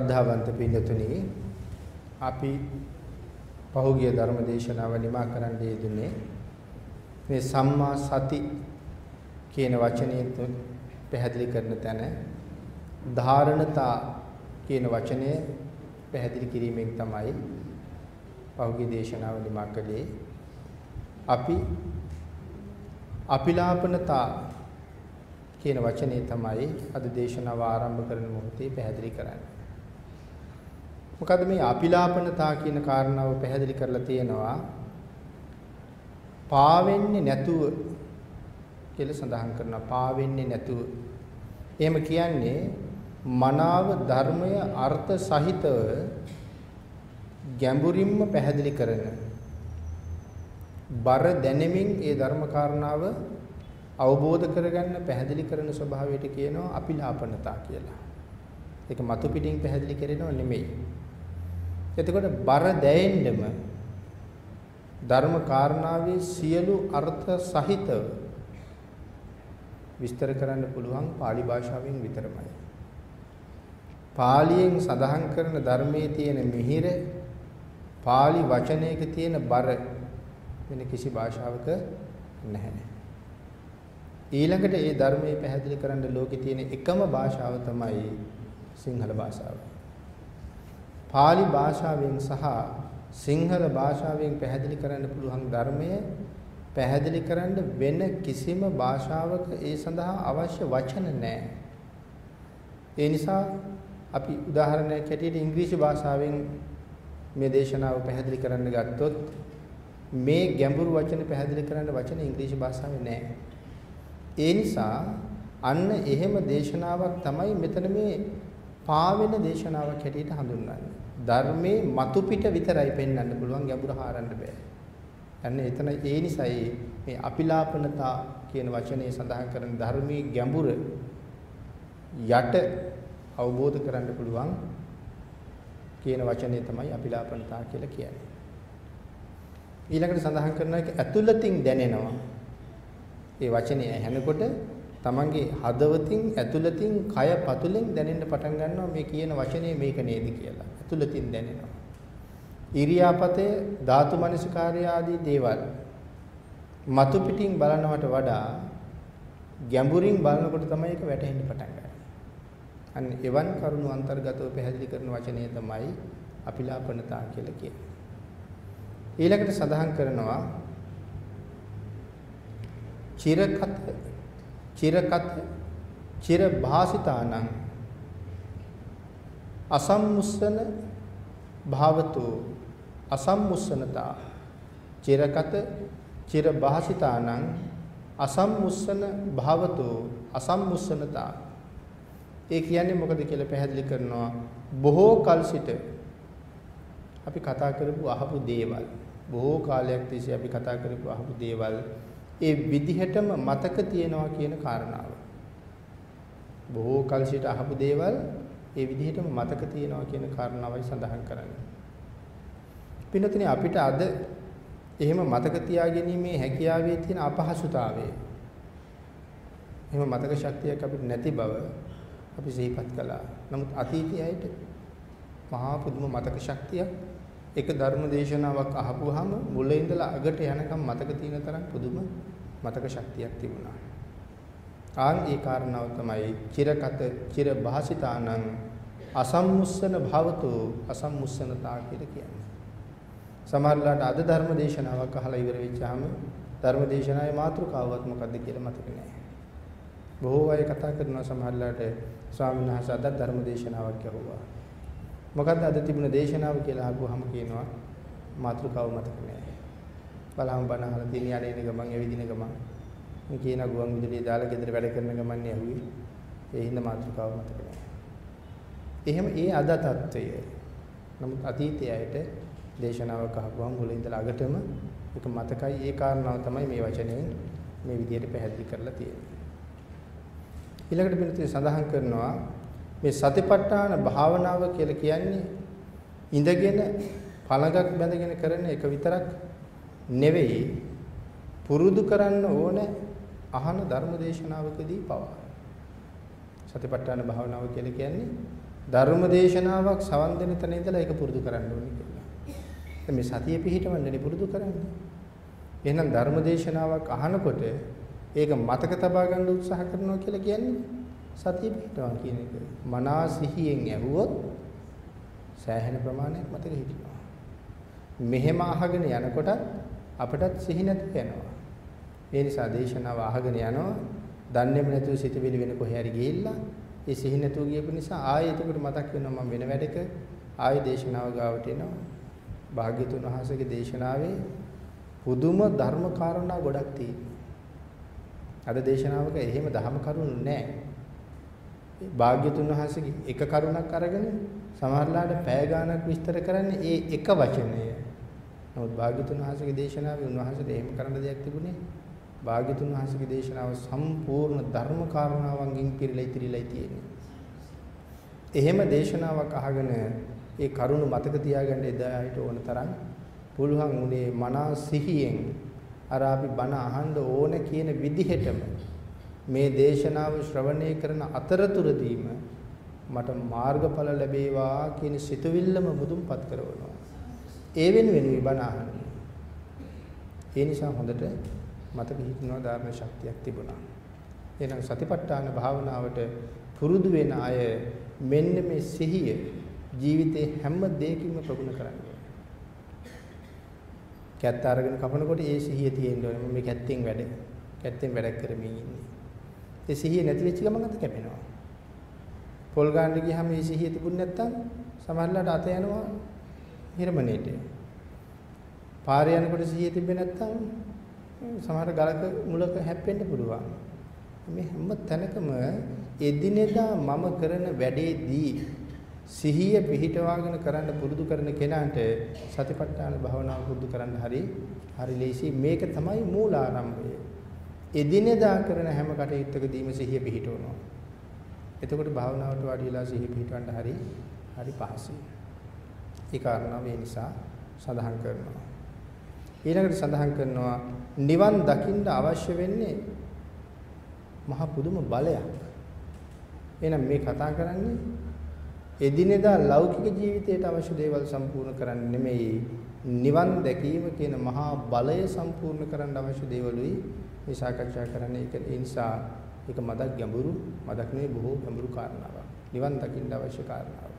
ශ්‍රද්ධාවන්ත පින්තුනි අපි පහුගිය ධර්ම දේශනාව නිමා කරන්න යෙදුනේ මේ සම්මා සති කියන වචනය පැහැදිලි කරන තැන ධාරණතා කියන වචනය පැහැදිලි කිරීමෙන් තමයි පහුගිය දේශනාව නිමා කළේ අපි අපිලාපනතා කියන වචනේ තමයි අද දේශනාව ආරම්භ කරන මොහොතේ පැහැදිලි කරන්නේ. මොකද මේ අපිලාපනතා කියන කාරණාව පැහැදිලි කරලා තියෙනවා පාවෙන්නේ නැතුව කියලා සඳහන් කරනවා පාවෙන්නේ නැතුව. එහෙම කියන්නේ මනාව ධර්මය අර්ථ සහිතව ගැඹුරින්ම පැහැදිලි කරන බර දැනෙමින් ඒ ධර්ම කාරණාව අවබෝධ කරගන්න පැහැදිලි කරන ස්වභාවයට කියනවා අපිලාපනතා කියලා. ඒක මතු පිටින් පැහැදිලි කරනව නෙමෙයි. එතකොට බර දැයෙන්නම ධර්ම කාරණාවේ සියලු අර්ථ සහිතව විස්තර කරන්න පුළුවන් pāli භාෂාවෙන් විතරමයි. පාලියෙන් සඳහන් කරන ධර්මයේ තියෙන මිහිර pāli වචනයක තියෙන බර වෙන කිසි භාෂාවක නැහැ. ඊළඟට ඒ ධර්මයේ පැහැදිලි කරන්න ලෝකේ තියෙන එකම භාෂාව තමයි සිංහල භාෂාව. Pāli භාෂාවෙන් සහ සිංහල භාෂාවෙන් පැහැදිලි කරන්න පුළුවන් ධර්මය පැහැදිලි කරන්න වෙන කිසිම භාෂාවක ඒ සඳහා අවශ්‍ය වචන නැහැ. ඒ නිසා අපි උදාහරණයක් හැටියට ඉංග්‍රීසි භාෂාවෙන් මේ දේශනාව පැහැදිලි කරන්න ගත්තොත් මේ ගැඹුරු වචන පැහැදිලි කරන්න වචන ඉංග්‍රීසි භාෂාවේ නැහැ. ඒ නිසා අන්න එහෙම දේශනාවක් තමයි මෙතන මේ පාවෙන දේශනාවක් හැටියට හඳුන්වන්නේ. ධර්මයේ මතු පිට විතරයි පෙන්වන්න පුළුවන් ගැඹුර හාරන්න බෑ. අන්න එතන ඒ නිසායි මේ අපිලාපනතා කියන වචනේ සඳහන් කරන ධර්මයේ ගැඹුර යට අවබෝධ කරන්න පුළුවන් කියන වචනේ තමයි අපිලාපනතා කියලා කියන්නේ. ඊළඟට සඳහන් කරනවා ඇතුළතින් දැනෙනවා ඒ වචනේ ඇහෙනකොට තමන්ගේ හදවතින් ඇතුළතින් කය පතුලෙන් දැනෙන්න පටන් ගන්නවා මේ කියන වචනේ මේක නේද කියලා. ඇතුළතින් දැනෙනවා. ඉරියාපතේ ධාතු මනසිකාර්ය ආදී දේවල් මතු පිටින් බලනවට වඩා ගැඹුරින් බලනකොට තමයි ඒක වැටහෙන්න පටන් ගන්නේ. අන්න එවන් කරුණු අන්තර්ගතව පැහැදිලි කරන වචනය තමයි අපිලාපනතා කියලා කියන්නේ. ඊළඟට සඳහන් කරනවා චිරකත චිරකත චිර භාසිතානං අසම්මුස්සන භාවතු අසම්මුස්සනතා චිරකත චිර භාසිතානං අසම්මුස්සන භාවතු අසම්මුස්සනතා. ඒ කියන්නේ මොකද කියලා පැහැදිලි කරනවා. බොහෝ කල් සිට අපි කතා කරපු අහපු දේවල්. බොහෝ කාලයක් තිස්සේ අපි කතා කරපු අහපු දේවල්. ඒ විදිහටම මතක තියනවා කියන කාරණාව. බොහෝ කල සිට අහපු දේවල් ඒ විදිහටම මතක තියනවා කියන කාරණාවයි සඳහන් කරන්නේ. පින්නතනේ අපිට අද එහෙම මතක තියාගැනීමේ හැකියාවේ තියෙන අපහසුතාවය. එහෙම මතක ශක්තියක් අපිට නැති බව අපි සිහිපත් කළා. නමුත් අතීතයේට මහා පුදුම මතක ශක්තියක් එක ධර්ම දේශනාවක් අහපුවාම මුල ඉඳලා අගට යනකම් මතක තියෙන තරම් පුදුම මතක ශක්තියක් තිබුණා. ආන් ඒ කාරණාව තමයි චිරකත චිර භාසිතානං අසම්මුස්සන භවතු අසම්මුස්සනතා කියලා කියන්නේ. සමහරලාට අද ධර්ම දේශනාවක් අහලා ඉවර වෙච්චාම ධර්ම දේශනාවේ මාතෘකාවත් මොකද්ද කියලා මතක නැහැ. බොහෝ අය කතා කරනවා සමහරලාට ස්වාමීන් වහන්සේ අද ධර්ම දේශනාවක් ඇහුවා. මොකද්ද අද තිබුණ දේශනාව කියලා අහුවාම කියනවා මාතෘකාව මතක නැහැ. බලහම බණ අහලා තියෙන යන්නේ ගමන් ඇවිදින ගමන් මේ කියන ගුවන් විදුලිය දාලා ගෙදර වැඩ කරන ගමන් ඇහුවේ. ඒ හින්දා මාතෘකාව මතක නැහැ. එහෙම ඒ අද తত্ত্বය. නමුත් අතීතයේ ඇයට දේශනාවක් අහපුවම මුල ඉඳලා අගටම ඒක මතකයි. ඒ කාරණාව තමයි මේ වචනයෙන් මේ විදිහට පැහැදිලි කරලා තියෙන්නේ. ඊළඟට මෙතන සඳහන් කරනවා මේ සතිපට්ඨාන භාවනාව කියලා කියන්නේ ඉඳගෙන පළඟක් බැඳගෙන කරන එක විතරක් නෙවෙයි පුරුදු කරන්න ඕනේ අහන ධර්ම දේශනාවකදී පවා සතිපට්ඨාන භාවනාව කියලා කියන්නේ ධර්ම දේශනාවක් සවන් දෙන තැන ඉඳලා ඒක පුරුදු කරන්න ඕනේ කියලා. දැන් මේ සතිය පිහිටවන්නේ පුරුදු කරන්නේ. එහෙනම් ධර්ම දේශනාවක් අහනකොට ඒක මතක තබා ගන්න උත්සාහ කරනවා කියලා කියන්නේ සතිය පිහිටවා කියන එක. මනා සිහියෙන් ඇහුවොත් සෑහෙන ප්‍රමාණයක් මතක හිටිනවා. මෙහෙම අහගෙන යනකොට අපටත් සිහි නැති වෙනවා. ඒ නිසා දේශනාව අහගෙන යනවා. දන්නේම නැතුව සිතවිලි වෙන කොහේ හරි ගිහිල්ලා ඒ සිහි නැතුව ගියපු නිසා ආයෙ එතකොට මතක් වෙනවා මම වෙන වැඩක ආයෙ දේශනාව ගාවට එනවා. භාග්‍යතුන් වහන්සේගේ දේශනාවේ පුදුම ධර්ම කාරණා ගොඩක් තියෙනවා. අද දේශනාවක එහෙම ධර්ම කරුණු නැහැ. භාග්‍යතුන් වහන්සේගේ එක කරුණක් අරගෙන සමහරලාට පැය ගාණක් විස්තර කරන්නේ ඒ එක වචනය. නමුත් භාග්‍යතුන් වහන්සේගේ දේශනාවේ උන්වහන්සේට එහෙම කරන්න දෙයක් තිබුණේ භාග්‍යතුන් වහන්සේගේ දේශනාව සම්පූර්ණ ධර්ම කාරණාවන්ගෙන් පිරීලා ඉතිරිලා තියෙන්නේ. එහෙම දේශනාවක් අහගෙන ඒ කරුණ මතක තියාගන්න එදාට ඕන තරම් පුළුවන් උනේ මනා සිහියෙන් අර අපි බණ අහන්න ඕන කියන විදිහටම මේ දේශනාව ශ්‍රවණය කරන අතරතුරදීම මට මාර්ගඵල ලැබේවා කියන සිතුවිල්ලම මුදුන්පත් කරනවා. ඒ වෙනුවෙන් මේ බණ අහන්නේ. ඒ නිසා හොඳට මතක හිටිනවා ධර්ම ශක්තියක් තිබුණා. එහෙනම් සතිපට්ඨාන භාවනාවට පුරුදු වෙන අය මෙන්න මේ සිහිය ජීවිතේ හැම දෙයකින්ම ප්‍රගුණ කරන්න කැත්ත අරගෙන කපනකොට ඒ සිහිය තියෙන්න ඕනේ. මම මේ කැත්තෙන් වැඩ. කැත්තෙන් වැඩ කරමින් ඉන්නේ. ඒ සිහිය නැති වෙච්ච ගමන් අත කැපෙනවා. පොල් ගන්න ගියාම මේ සිහිය තිබුණ නැත්තම් සමහරලාට අත යනවා හිරමණේට. පාරේ යනකොට සිහිය තිබෙන්නේ නැත්තම් සමහර ගලක මුලක හැප්පෙන්න පුළුවන්. මේ හැම තැනකම එදිනෙදා මම කරන වැඩේදී සිහිය පිහිටවාගෙන කරන්න පුරුදු කරන කෙනාට සතිපට්ඨාන භාවනාව පුරුදු කරන්න හරි හරි ලේසි මේක තමයි මූලාරම්භය. එදිනෙදා කරන හැම කටයුත්තකදීම සිහිය පිහිටවනවා. එතකොට භාවනාවට වාඩිලා සිහිය පිහිටවන්න හරි හරි පහසුයි. ඒ කාරණාව ඒ නිසා සඳහන් කරනවා. ඊළඟට සඳහන් කරනවා නිවන් දකින්න අවශ්‍ය වෙන්නේ මහ පුදුම බලයක්. එහෙනම් මේ කතා කරන්නේ එදිනෙදා ලෞකික ජීවිතයට අවශ්‍ය දේවල් සම්පූර්ණ කරන්න නෙමෙයි නිවන් දැකීම කියන මහා බලය සම්පූර්ණ කරන්න අවශ්‍ය දේවලුයි මේ සාකච්ඡා කරන්නේ ඒක ඒ නිසා ඒක මදක් ගැඹුරු මදක් නෙවෙයි බොහෝ ගැඹුරු කාරණාවක්. නිවන් දකින්න අවශ්‍ය කාරණාවක්.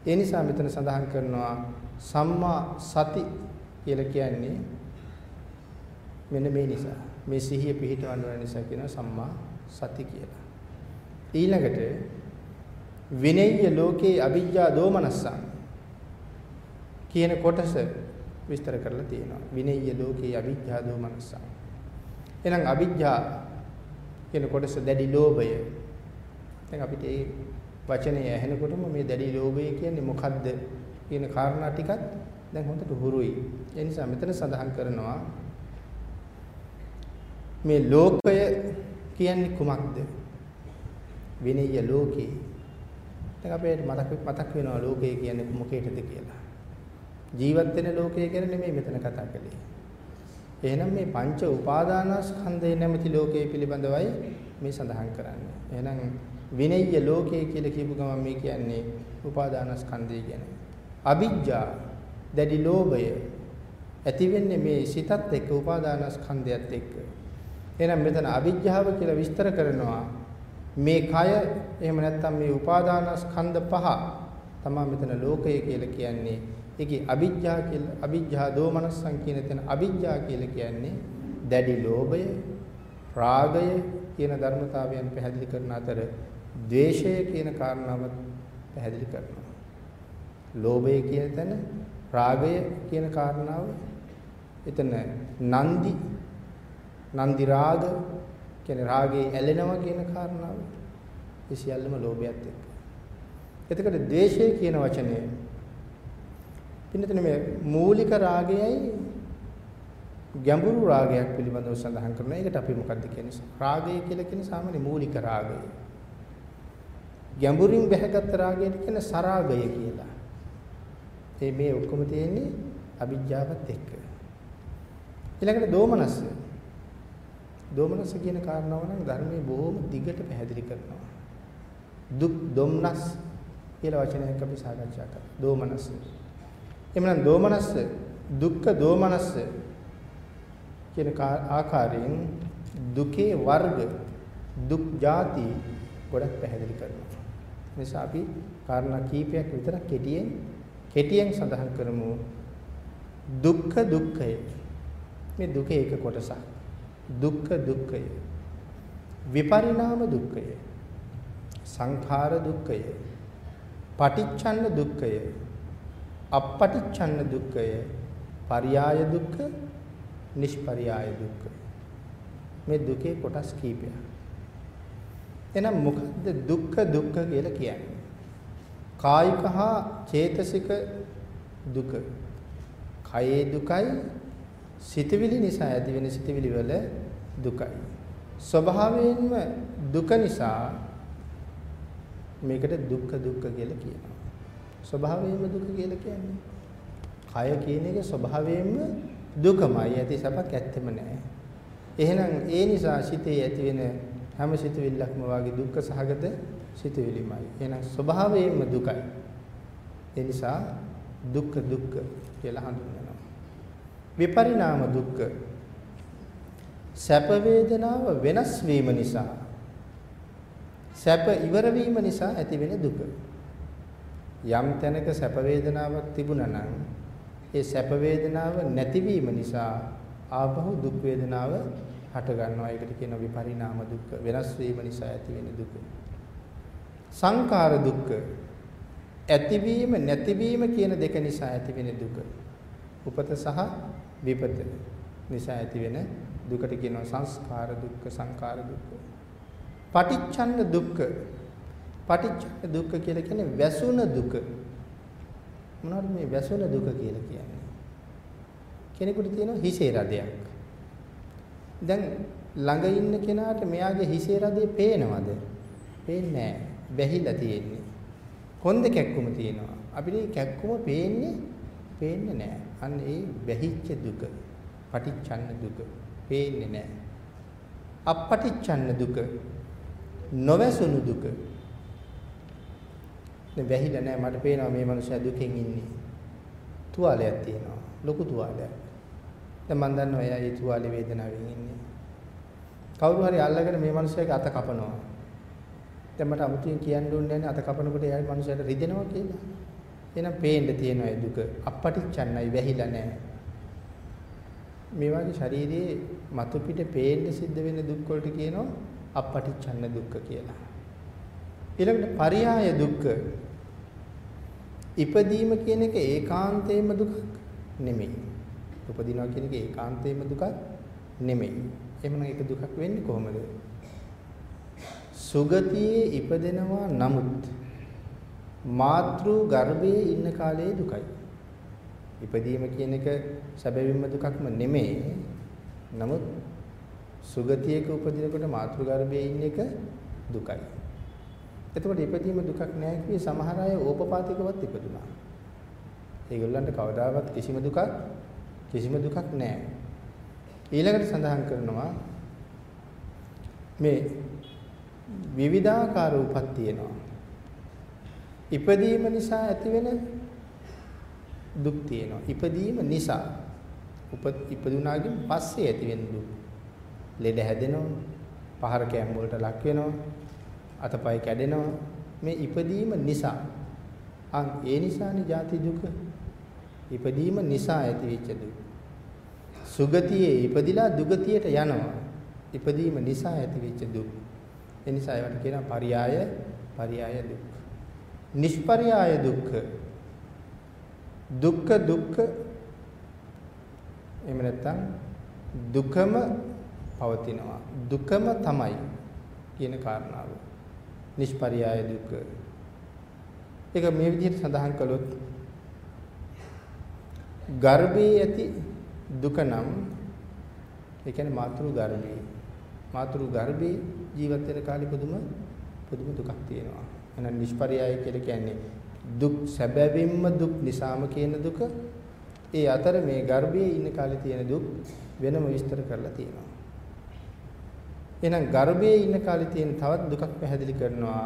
ඒ නිසා මෙතන සඳහන් කරනවා සම්මා සති කියලා කියන්නේ මෙන්න මේ නිසා. මේ සිහිය පිහිටවන්න ඕන නිසා කියන සම්මා සති කියලා. ඊළඟට විනය්‍ය ලෝකේ අවිජ්ජා දෝමනස්සං කියන කොටස විස්තර කරලා තියෙනවා. විනය්‍ය ලෝකේ අවිජ්ජා දෝමනස්සං. එහෙනම් අවිජ්ජා කියන කොටස දැඩි ලෝභය. දැන් අපිට මේ වචනේ ඇහෙනකොටම මේ දැඩි ලෝභය කියන්නේ මොකද්ද කියන කාරණා ටිකත් දැන් හොඳට හුරුයි. ඒ නිසා මෙතන සඳහන් කරනවා මේ ලෝකය කියන්නේ කුමක්ද? විනීය ලෝකේ. දැන් අපේට මතක මතක් වෙනවා ලෝකය කියන්නේ මොකේද කියලා. ජීවත් වෙන ලෝකය ගැන නෙමෙයි මෙතන කතා කළේ. එහෙනම් මේ පංච උපාදානස්කන්ධය නැමැති ලෝකයේ පිළිබඳවයි මේ සඳහන් කරන්නේ. එහෙනම් විනීය ලෝකය කියලා කියපු ගමන් මේ කියන්නේ උපාදානස්කන්ධය ගැන. අවිජ්ජා දැඩි ලෝභය ඇති වෙන්නේ මේ සිතත් එක්ක උපාදානස්කන්ධයත් එක්ක. එහෙනම් මෙතන අවිජ්ජාව කියලා විස්තර කරනවා මේ කය එහෙම නැත්නම් මේ උපාදානස්කන්ධ පහ තමයි මෙතන ලෝකය කියලා කියන්නේ. ඒකේ අවිජ්ජා කියලා අවිජ්ජා දෝමනස්සං කියන තැන අවිජ්ජා කියලා කියන්නේ දැඩි ලෝභය, රාගය කියන ධර්මතාවයන් පැහැදිලි කරන අතර ද්වේෂය කියන කාරණාවත් පැහැදිලි කරනවා. ලෝභය කියන තැන රාගය කියන කාරණාව එතන නන්දි නන්දි රාග කියන්නේ රාගේ ඇලෙනවා කියන කාරණාව ඒ සියල්ලම ලෝභයත් එක්ක. එතකොට ද්වේෂය කියන වචනය පින්නතන මේ මූලික රාගයයි ගැඹුරු රාගයක් පිළිබඳව සඳහන් කරනවා. ඒකට අපි මොකද්ද කියන්නේ? රාගය කියලා කියන්නේ සාමාන්‍ය මූලික රාගය. ගැඹුරින් බැහැගත් රාගයට කියන සරාගය කියලා. ඒ මේ ඔක්කොම තියෙන්නේ අවිජ්ජාවත් එක්ක. ඊළඟට දෝමනස්ස. දෝමනස්ස කියන කාරණාව නම් ධර්මයේ බොහොම දිගට පැහැදිලි කරනවා. දුක්, දුම්නස් කියලා වචනයක් අපි සාකච්ඡා කරා. දෝමනස්ස. එhmenan දෝමනස්ස දුක්ඛ දෝමනස්ස කියන ආකාරයෙන් දුකේ වර්ග දුක් ಜಾති ගොඩක් පැහැදිලි කරනවා. නිසා අපි කාරණා කීපයක් විතරක් කෙටියෙන් කෙටියෙන් සඳහන් කරමු. දුක්ඛ දුක්ඛය. මේ දුකේ එක කොටසක්. දුක්ඛ දුක්ඛය. විපරිණාම දුක්ඛය. සංඛාර දුක්ඛය. පටිච්චන්න දුක්ඛය. අපපටිච්චන්න දුක්ඛය. පරියාය දුක්ඛ, නිෂ්පරියාය දුක්ඛ. මේ දුකේ කොටස් කීපයක්. එහෙනම් මොකද්ද දුක්ඛ දුක්ඛ කියලා කියන්නේ? කායික හා චේතසික දුක. කයේ දුකයි සිතවිලි නිසා ඇතිවෙන සිතවිලි වල දුකයි. ස්වභාවයෙන්ම දුක නිසා මේකට දුක්ඛ දුක්ඛ කියලා කියනවා. ස්වභාවයෙන්ම දුක කියලා කියන්නේ. කය කියන එක ස්වභාවයෙන්ම දුකමයි. ඇති සපක් ඇත්තෙම නැහැ. එහෙනම් ඒ නිසා සිතේ ඇතිවෙන හැම සිතුවිල්ලක්ම වාගේ දුක්ඛ සහගත සිතුවිලිමයි. එහෙනම් ස්වභාවයෙන්ම දුකයි. ඒ නිසා දුක්ඛ දුක්ඛ කියලා හඳුන්වනවා. විපරිණාම දුක්ඛ සැප වේදනාව වෙනස් වීම නිසා සැප ඉවර වීම නිසා ඇතිවෙන දුක. යම් තැනක සැප වේදනාවක් තිබුණා නම් ඒ සැප වේදනාව නැතිවීම නිසා ආපහු දුක් වේදනාව හට ගන්නවා. ඒකට කියන විපරිණාම දුක්ඛ. වෙනස් වීම නිසා ඇතිවෙන දුක. සංකාර දුක්ඛ. ඇතිවීම නැතිවීම කියන දෙක නිසා ඇතිවෙන දුක. උපත සහ විපත නිසා ඇතිවෙන දුකට කියනවා සංස්කාර දුක්ඛ සංකාර දුක්ඛ. පටිච්චන්න දුක්ඛ. පටිච්චන්න දුක්ඛ කියලා කියන්නේ වැසුණ දුක. මොනවද මේ වැසුණ දුක කියලා කියන්නේ? කෙනෙකුට තියෙනවා හිසේ රදයක්. දැන් ළඟ ඉන්න කෙනාට මෙයාගේ හිසේ රදේ පේනවද? පේන්නේ නැහැ. වැහිලා තියෙන්නේ. කොන්ද කැක්කුම තියෙනවා. අපිට කැක්කුම පේන්නේ පේන්නේ නැහැ. අන්න ඒ වැහිච්ච දුක. පටිච්චන්න දුක. පේන්නේ නැහැ. අපපටිච්චන්න දුක. නොවැසුණු දුක. දැන් වැහිලා නැහැ මට පේනවා මේ මනුස්සයා දුකෙන් ඉන්නේ. තුවාලයක් තියෙනවා. ලොකු තුවාලයක්. දැන් මම දන්නවා එයා ඒ තුවාලේ වේදනාවෙන් ඉන්නේ. කවුරු හරි අල්ලගෙන මේ මනුස්සයාගේ අත කපනවා. දැන් මට අමුතුවෙන් කියන්න ඕනේ නැහැ අත කපනකොට එයා මනුස්සයාට රිදෙනවා කියලා. එහෙනම් පේන්න තියෙනවා ඒ දුක. අපපටිච්චන්නයි වැහිලා නැහැ. මේ වගේ ශරීරයේ මතු පිට පේන්න සිද්ධ වෙන දුක් වලට කියනවා අපපටිච්චන්න දුක්ඛ කියලා. ඊළඟට පරියාය දුක්ඛ. ඉපදීම කියන එක ඒකාන්තයෙන්ම දුකක් නෙමෙයි. උපදිනවා කියන එක ඒකාන්තයෙන්ම දුකක් නෙමෙයි. එහෙමනම් ඒක දුකක් වෙන්නේ කොහොමද? සුගතියේ ඉපදෙනවා නමුත් මාතෘ ගර්භයේ ඉන්න කාලයේ දුකයි. ඉපදීම කියන එක සැබවින්ම දුකක්ම නෙමෙයි. නමුත් සුගතියක උපදිනකොට මාතෘ ගර්භයේ ඉන්න එක දුකයි. එතකොට ඉපදීම දුකක් නෑ කිව්වේ සමහර අය ඕපපාතිකවත් ඉපදුනා. ඒගොල්ලන්ට කවදාවත් කිසිම දුකක් කිසිම දුකක් නෑ. ඊළඟට සඳහන් කරනවා මේ විවිධාකාර උපත් තියෙනවා. ඉපදීම නිසා ඇතිවෙන දුක් තියෙනවා. ඉපදීම නිසා උප ඉපදුනාගෙන් පස්සේ ඇතිවෙන දුක්. ලෙඩ හැදෙනවා, පහර කැම් වලට ලක් වෙනවා, අතපය කැඩෙනවා. මේ ඉපදීම නිසා. අන් ඒ නිසානේ ජාති දුක. ඉපදීම නිසා ඇතිවෙච්ච දුක. සුගතියේ ඉපදිලා දුගතියට යනවා. ඉපදීම නිසා ඇතිවෙච්ච දුක. ඒ නිසා ඒවට කියනවා පරියාය පරියාය දුක්. නිෂ්පරියාය දුක්ඛ. දුක්ඛ දුක්ඛ එහෙම නැත්නම් දුකම පවතිනවා. දුකම තමයි කියන කාරණාව. නිෂ්පරියාය දුක්ඛ. ඒක මේ විදිහට සඳහන් කළොත් ගර්භයේ ඇති දුක නම් ඒ කියන්නේ මාතෘ ගර්භයේ මාතෘ ගර්භයේ ජීවත් වෙන කාලේ පුදුම පුදුම දුකක් තියෙනවා. එහෙනම් නිෂ්පරියාය කියලා කියන්නේ දුක් සැබවින්ම දුක් නිසාම කියන දුක. ඒ අතර මේ ගර්භයේ ඉන්න කාලේ තියෙන දුක් වෙනම විස්තර කරලා තියෙනවා. එහෙනම් ගර්භයේ ඉන්න කාලේ තියෙන තවත් දුකක් පැහැදිලි කරනවා.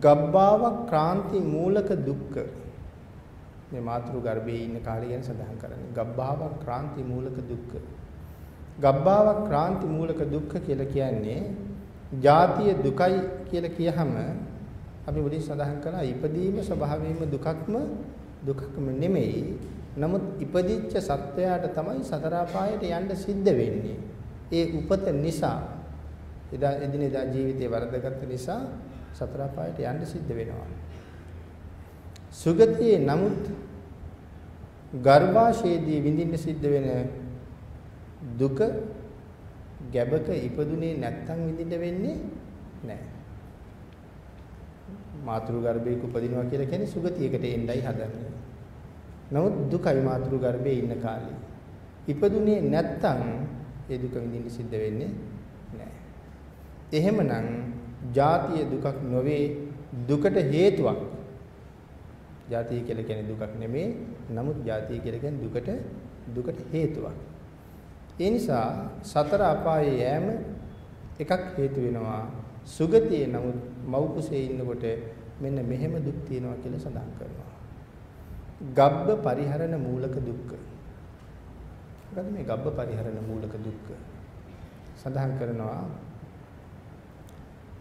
ගබ්බාව ක්‍රාන්ති මූලක දුක්ඛ මේ මාතෘ ගර්භයේ ඉන්න කාලය ගැන සඳහන් කරන්නේ ගබ්බාව ක්‍රාන්ති මූලක දුක්ඛ ගබ්බාව ක්‍රාන්ති මූලක දුක්ඛ කියලා කියන්නේ ජාතිය දුකයි කියලා කියහම අපි මුලින් සඳහන් කළා ඉපදීම ස්වභාවයෙන්ම දුකක්ම දුකක්ම නෙමෙයි නමුත් ඉපදිච්ච සත්වයාට තමයි සතර අපායට යන්න සිද්ධ වෙන්නේ ඒ උපත නිසා එදා එදිනෙදා ජීවිතේ වරදගත් නිසා සතර අපායට යන්න සිද්ධ වෙනවා. සුගතියේ නමුත් ගර්භාෂයේදී විඳින්න සිද්ධ වෙන දුක ගැබක ඉපදුනේ නැත්තම් විඳින්න වෙන්නේ නැහැ. මාතෘ ගර්භයක උපදිනවා කියලා කියන්නේ සුගතියකට එන්නයි හදන්නේ. නමුත් දුකයි මාතෘ ගර්භයේ ඉන්න කාලේ. ඉපදුනේ නැත්තම් ඒ දුක විඳින්න සිද්ධ වෙන්නේ නැහැ. එහෙමනම් ජාතිය දුකක් නොවේ දුකට හේතුවක්. ජාතිය කියලා කියන්නේ දුකක් නෙමේ. නමුත් ජාතිය කියලා කියන්නේ දුකට දුකට හේතුවක්. ඒ නිසා සතර අපායේ යෑම එකක් හේතු වෙනවා. සුගතියේ නමුත් මව් කුසේ ඉන්නකොට මෙන්න මෙහෙම දුක් තියෙනවා කියලා සඳහන් කරනවා. ගබ්බ පරිහරණ මූලක දුක්ඛ. මොකද මේ ගබ්බ පරිහරණ මූලක දුක්ඛ? සඳහන් කරනවා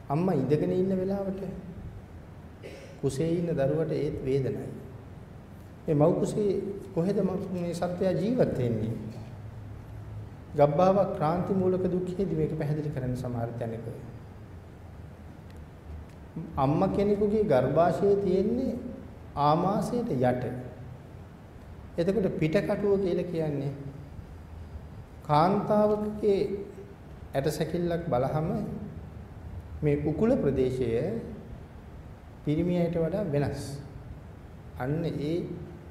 අම්මා ඉඳගෙන ඉන්න වෙලාවට කුසේ ඉන්න දරුවට ඒත් වේදනයි. මේ මව් කුසේ කොහෙද මේ සත්වයා ජීවත් වෙන්නේ? ගබ්බාව ක්‍රාන්ති මූලක දුක්ඛයේදී මේක පැහැදිලි කරන්න සමහර තැනක. අම්මා කෙනෙකුගේ ගර්භාෂයේ තියෙන්නේ ආමාශයට යට. එතකොට පිටකටුව කියලා කියන්නේ කාන්තාවකගේ ඇටසැකිල්ලක් බලහම මේ උකුල ප්‍රදේශය පිරිමියට වඩා වෙනස්. අන්න ඒ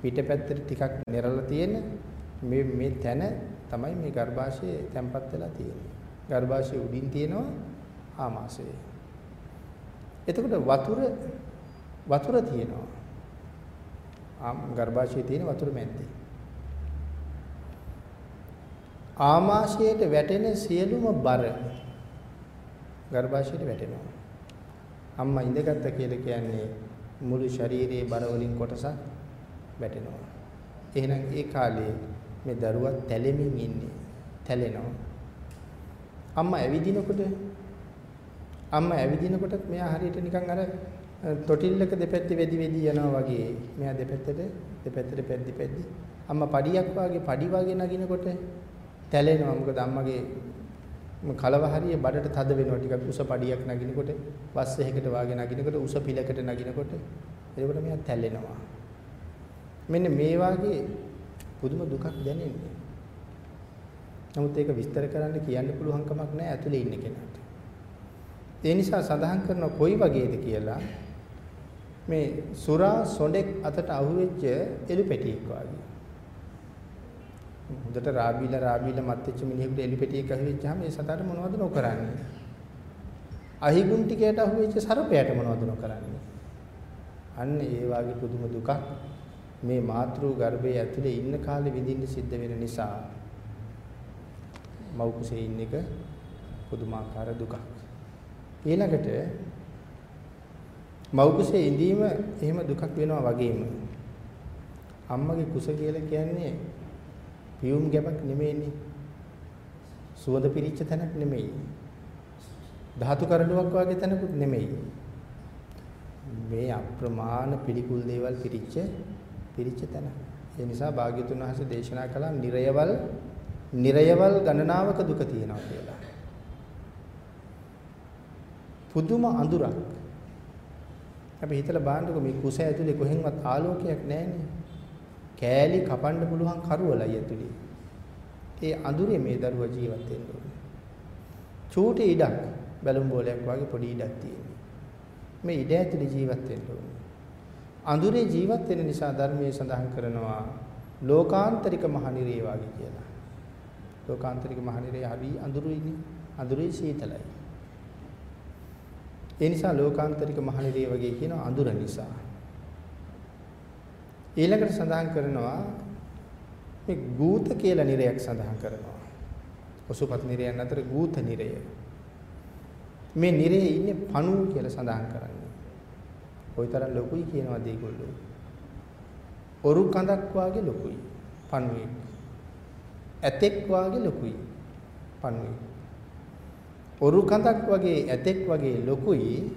පිටපැත්තට ටිකක් නිරලා තියෙන මේ මේ තැන තමයි මේ ගර්භාෂයේ තැම්පත් වෙලා තියෙන්නේ. ගර්භාෂයේ උඩින් තියෙනවා ආමාශය. එතකොට වතුර වතුර තියෙනවා. ආම් ගර්භාෂයේ තියෙන වතුර මැද්දේ. ආමාශයට වැටෙන සියලුම බර ගර්භාෂයට වැටෙනවා. අම්මා ඉඳගත්ත කියලා කියන්නේ මුළු ශරීරයේ බර වලින් කොටසක් වැටෙනවා. එහෙනම් ඒ කාලේ මේ දරුවා තැලෙමින් ඉන්නේ. තැලෙනවා. අම්මා ඇවිදිනකොට අම්මා ඇවිදිනකොට මෙයා හරියට නිකන් අර තොටිල්ලක දෙපැත්තේ වෙදි වෙදි යනවා වගේ. මෙයා දෙපැත්තට දෙපැත්තට පැද්දි පැද්දි අම්මා පඩියක් වාගේ පඩි වාගේ නගිනකොට තැලෙනවා. මොකද අම්මගේ කලව හරිය බඩට තද වෙනවා. ටිකක් උස පඩියක් නගිනකොට බස් එකකට වාගේ නගිනකොට උස පිලකට නගිනකොට එතකොට මෙයා තැලෙනවා. මෙන්න මේ වාගේ පුදුම දුකක් දැනෙන්නේ. නමුත් ඒක විස්තර කරන්න කියන්න පුළුවන් කමක් නැහැ ඇතුලේ ඉන්න කෙනාට. ඒ නිසා සඳහන් කරන කොයි වගේද කියලා මේ සුරා සොඬෙක් අතට අහුවෙච්ච එළු පැටියෙක් වගේ හොඳට රාබීලා රාබීලා මත් වෙච්ච මිනිහෙකුට එලි පෙටියක් අහුවෙච්චාම ඒ සතාට මොනවද නොකරන්නේ? අහිගුන් ටිකයට අහුවෙච්ච සර්පයාට මොනවද නොකරන්නේ? අන්න ඒ වාගේ පුදුම දුකක් මේ මාතෘ ගර්භයේ ඇතුලේ ඉන්න කාලේ විඳින්න සිද්ධ වෙන නිසා මව් කුසේ ඉන්න එක පුදුමාකාර දුකක්. ඊළඟට මව් කුසේ ඉඳීම එහෙම දුකක් වෙනවා වගේම අම්මගේ කුස කියලා කියන්නේ පියුම් ගැබක් නෙමෙයිනේ. සුවඳ පිරිච්ච තැනක් නෙමෙයි. ධාතු කරඬුවක් වගේ තැනකුත් නෙමෙයි. මේ අප්‍රමාණ පිළිකුල් දේවල් පිරිච්ච පිරිච්ච තැන. ඒ නිසා භාග්‍යතුන් වහන්සේ දේශනා කළා නිරයවල් නිරයවල් ගණනාවක දුක තියෙනවා කියලා. පුදුම අඳුරක්. අපි හිතලා බලන්නකො මේ කුස ඇතුලේ කොහෙන්වත් ආලෝකයක් නැහැනේ. කෑලි කපන්න පුළුවන් කරුවලයි ඇතුලේ. ඒ අඳුරේ මේ දරුවා ජීවත් වෙන්න ඕනේ. චූටි ඉඩක් බැලුම් බෝලයක් වගේ පොඩි ඉඩක් තියෙනවා. මේ ඉඩ ඇතුලේ ජීවත් වෙන්න ඕනේ. අඳුරේ ජීවත් වෙන නිසා ධර්මයේ සඳහන් කරනවා ලෝකාන්තරික මහනිරේ වගේ කියලා. ලෝකාන්තරික මහනිරේ හරි අඳුරුයිනේ. අඳුරේ සීතලයි. ඒ නිසා ලෝකාන්තරික මහනිරේ වගේ කියන අඳුර නිසා ඊළඟට සඳහන් කරනවා මේ ගූත කියලා නිරයක් සඳහන් කරනවා. ඔසුපත් නිරයන් අතර ගූත නිරය. මේ නිරයේ ඉන්නේ පණුව කියලා සඳහන් කරන්නේ. කොයිතරම් ලොකුයි කියනවාද ඒගොල්ලෝ. ඔරු කඳක් වාගේ ලොකුයි පණුවෙක්. ඇතෙක් වාගේ ලොකුයි පණුවෙක්. ඔරු කඳක් වගේ ඇතෙක් වගේ ලොකුයි.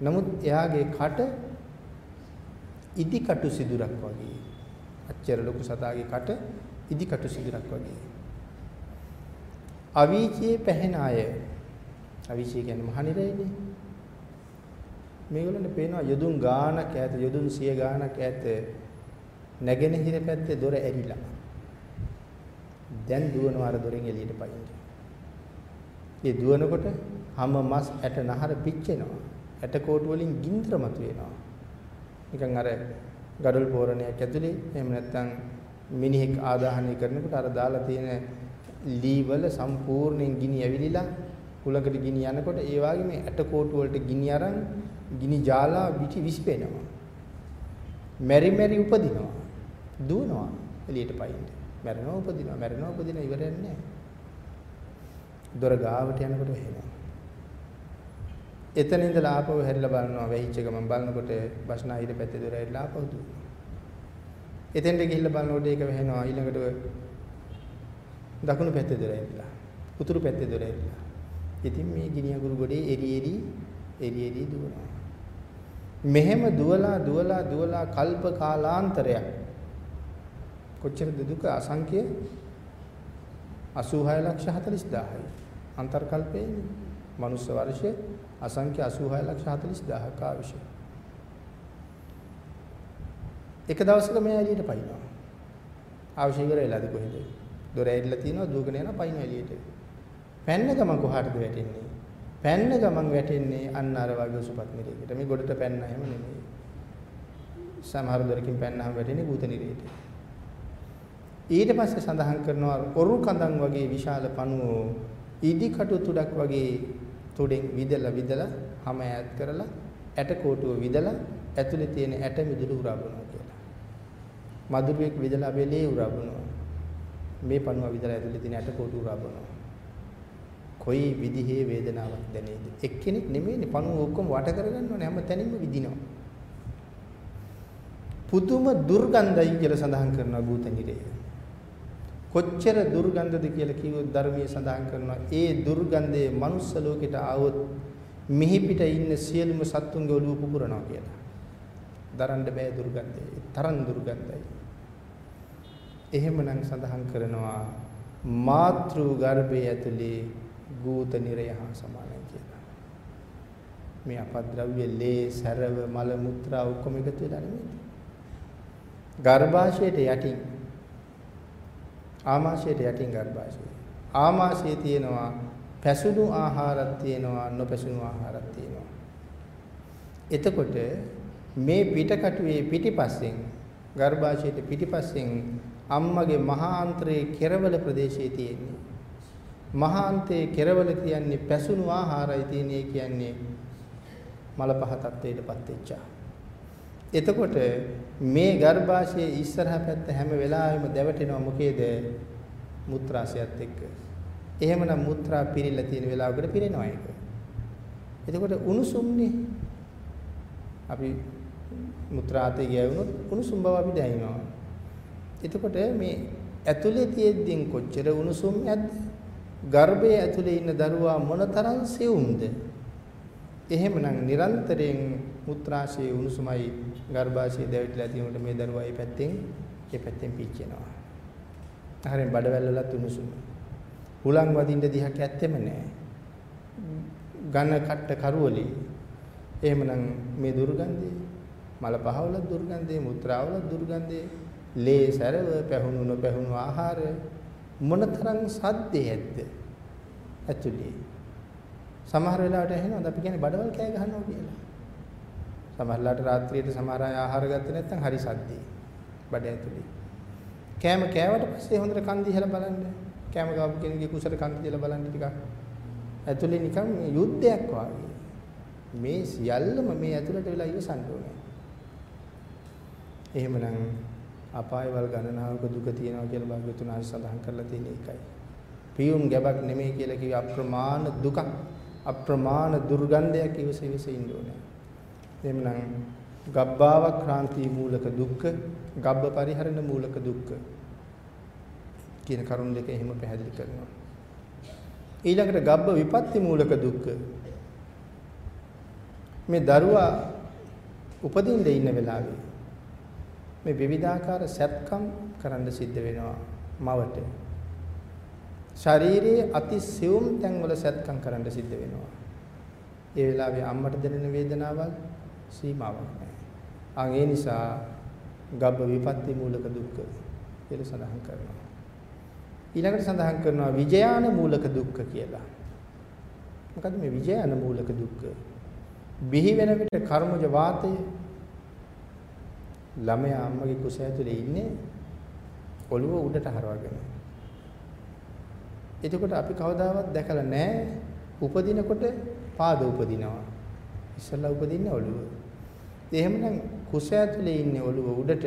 නමුත් එයාගේ කට ඉදිකටු සිදුරක් වගේ. අච්චර ලොකු සතාගේ කට ඉදිකටු සිදුරක් වගේ. අවීචයේ පැහෙන අය අවීචය කියන්නේ මහනිරයනේ. මේගොල්ලන්ට පේනවා යදුන් ගානක් ඈත යදුන් 100 ගානක් ඈත නැගෙනහිර පැත්තේ දොර ඇරිලා. දැන් දුවනවා අර දොරෙන් එළියට පයින්න. ඒ දුවනකොට හැම මස් ඇට නහර පිච්චෙනවා. ඇට කෝටු වලින් ගින්දර මතුවෙනවා. නිකන් අර gadol පෝරණයක් ඇතුලේ එහෙම නැත්නම් මිනිහෙක් ආදාහනය කරනකොට අර දාලා තියෙන ලී වල සම්පූර්ණයෙන් ගිනි ඇවිලිලා කුලකට ගිනි යනකොට ඒ වගේ මේ ඇට කෝටු වලට ගිනි අරන් ගිනි ජාලා පිටි විශ්පේනවා. මෙරි මෙරි උපදිනවා. දුවනවා එළියට පයින්න. මැරෙනවා උපදිනවා මැරෙනවා උපදිනවා ඉවරයක් නැහැ. දොර ගාවට යනකොට වෙනවා. එතන ඉඳලා ආපහු හැරිලා බලනවා වෙහිච්ච ගමන් බලනකොට බස්නාහිර පැත්තේ දොර ඇරිලා ආපහු දුවනවා. එතෙන්ට ගිහිල්ලා බලනකොට ඒක වෙනවා ඊළඟට දකුණු පැත්තේ දොර ඇරිලා. උතුරු පැත්තේ දොර ඇරිලා. ඉතින් මේ ගිනි අඟුරු ගොඩේ එරි එරි එරි එරි දුවනවා. මෙහෙම දුවලා දුවලා දුවලා කල්ප කාලාන්තරයක් කොච්චරද දුක අසංඛ්‍ය 86 ලක්ෂ 40000යි අන්තර්කල්පයේ මනුස්ස වර්ෂය අසංඛ්‍ය 86 ලක්ෂ 40000ක ආවිෂය. එක දවසක මේ එළියට පයින්නවා. ආවිෂය ඉවර වෙලාද කොහෙද? දොර ඇරිලා තිනවා දුවගෙන යනවා පයින් එළියට. පැන්න ගමන් කොහාටද වැටෙන්නේ? පැන්න ගමන් වැටෙන්නේ අන්න අර වගේ සුපත් නිරේකට. මේ ගොඩට පැන්න එහෙම නෙමෙයි. සමහර දොරකින් පැන්නහම වැටෙන්නේ භූත නිරේට. ඊට පස්සේ සඳහන් කරනවා ඔරු කඳන් වගේ විශාල පණුවෝ ඉදි කටු තුඩක් වගේ තුඩෙන් විදලා විදලා හැම ඈත් කරලා ඇට කෝටුව විදලා ඇතුලේ තියෙන ඇට මිදුළු උරාබනවා කියලා. මදුරුවෙක් විදලා වෙලේ උරාබනවා. මේ පණුව විදලා ඇතුලේ තියෙන ඇට කෝටුව උරාබනවා. කොයි විදිහේ වේදනාවක් දැනේද? එක්කෙනෙක් නෙමෙයිනේ පණුව ඔක්කොම වට කරගන්නවනේ හැම තැනින්ම විදිනවා. පුදුම දුර්ගන්ධයි කියලා සඳහන් කරනවා භූත නිරේ. කොච්චර දුර්ගන්ධද කියලා කිව්වොත් ධර්මයේ සඳහන් කරනවා ඒ දුර්ගන්ධයේ මනුස්ස ලෝකෙට ආවොත් මිහි පිට ඉන්න සියලුම සත්තුන්ගේ ඔළුව පුපුරනවා කියලා. දරන්න බෑ දුර්ගන්ධය. තරම් දුර්ගන්ධයි. එහෙමනම් සඳහන් කරනවා මාතෘ ගර්භයේ ඇතුලේ ගූත නිරය හා සමානයි කියලා. මේ අපද්‍රව්‍ය ලේ සැරව මල මුත්‍රා ඔක්කොම එකතු වෙලා නෙමෙයි. ගර්භාෂයට යටින් ආමාශයට යටින් ගර්භාෂය. ආමාශයේ තියෙනවා පැසුණු ආහාරක් තියෙනවා නොපැසුණු ආහාරක් තියෙනවා. එතකොට මේ පිටකටුවේ පිටිපස්සෙන් ගර්භාෂයට පිටිපස්සෙන් අම්මගේ මහාන්තරයේ කෙරවල ප්‍රදේශයේ තියෙන්නේ. මහාන්තයේ කෙරවල කියන්නේ පැසුණු ආහාරයි තියෙන්නේ කියන්නේ මල පහ තත්ත්වයටපත් වෙච්චා. එතකොට මේ ගර්භාෂයේ ඉස්සරහ පැත්ත හැම වෙලාවෙම දැවටෙනවා මොකේද? මුත්‍රාශයත් එක්ක. එහෙමනම් මුත්‍රා පිරීලා තියෙන වෙලාවකට පිරෙනවා ඒක. එතකොට උණුසුම්නේ. අපි මුත්‍රාතේ ගෑවුනොත් උණුසුම් බව අපි දැනෙනවා. එතකොට මේ ඇතුලේ තියෙද්දින් කොච්චර උණුසුම් නැද්ද? ගර්භයේ ඇතුලේ ඉන්න දරුවා මොනතරම් සෙවුම්ද? එහෙමනම් නිරන්තරයෙන් මුත්‍රාශයේ උණුසුමයි ගර්භාෂයේ දැවිලා තියෙනකොට මේ දරුවා මේ පැත්තෙන් මේ පැත්තෙන් පිච්චෙනවා. හරියට බඩවැල් වලත් උණුසුම. හුලං වදින්න දිහක් ඇත්තෙම නැහැ. ඝන කට්ට කරවලි. එහෙමනම් මේ දුර්ගන්ධය මල පහවල දුර්ගන්ධය, මුත්‍රාවල දුර්ගන්ධය, ලේ සැරව, පැහුණු නොපැහුණු ආහාර මොනතරම් සද්දේ ඇද්ද? ඇතුලේ. සමහර වෙලාවට ඇහෙනවද අපි කියන්නේ බඩවල් කෑ ගහනවා කියලා. සමහරලාට රාත්‍රියේට සමහර අය ආහාර ගත්තේ නැත්නම් හරි සද්දේ. බඩ ඇතුලේ. කෑම කෑවට පස්සේ හොඳට කන් දිහලා බලන්න. කෑම කාපු කෙනෙක්ගේ කුසල කන් දිහලා බලන්න ටිකක්. ඇතුලේ නිකන් යුද්ධයක් වගේ. මේ සියල්ලම මේ ඇතුළට වෙලා ඉවසන්න ඕනේ. එහෙමනම් අපායවල ගණනාවක දුක තියෙනවා කියලා භාග්‍යතුන් ආශි සඳහන් කරලා තියෙන එකයි. පියුම් ගැබක් නෙමෙයි කියලා කිව්ව අප්‍රමාණ දුකක් අප්‍රමාණ දුර්ගන්ධයක් ඉවස ඉවස ඉන්න ඕනේ. එහෙමනම් ගබ්බාවක්‍රාන්ති මූලක දුක්ඛ, ගබ්බ පරිහරණ මූලක දුක්ඛ කියන කරුණු දෙක එහෙම පැහැදිලි කරනවා. ඊළඟට ගබ්බ විපත්ති මූලක දුක්ඛ. මේ දරුවා උපදින්න ඉන්න වෙලාවේ මේ විවිධාකාර සැත්කම් කරන්න සිද්ධ වෙනවා මවට. ශරීරයේ අති සියුම් තැන්වල සැත්කම් කරන්න සිද්ධ වෙනවා. ඒ වෙලාවේ අම්මට දැනෙන වේදනාවල් සීමාවක් නැහැ. අන් ඒ නිසා ගබ්බ විපත්ති මූලක දුක්ඛ කියලා සඳහන් කරනවා. ඊළඟට සඳහන් කරනවා විජයාන මූලක දුක්ඛ කියලා. මොකද මේ විජයාන මූලක දුක්ඛ? බිහි වෙන විට කර්මජ වාතය ළමයා අම්මගේ කුස ඇතුලේ ඉන්නේ ඔළුව උඩට හරවගෙන. එතකොට අපි කවදාවත් දැකලා නැහැ උපදිනකොට පාද උපදිනවා. ඉස්සල්ලා උපදින්නේ ඔළුව. එහෙමනම් කුස ඇතුලේ ඉන්නේ ඔළුව උඩට.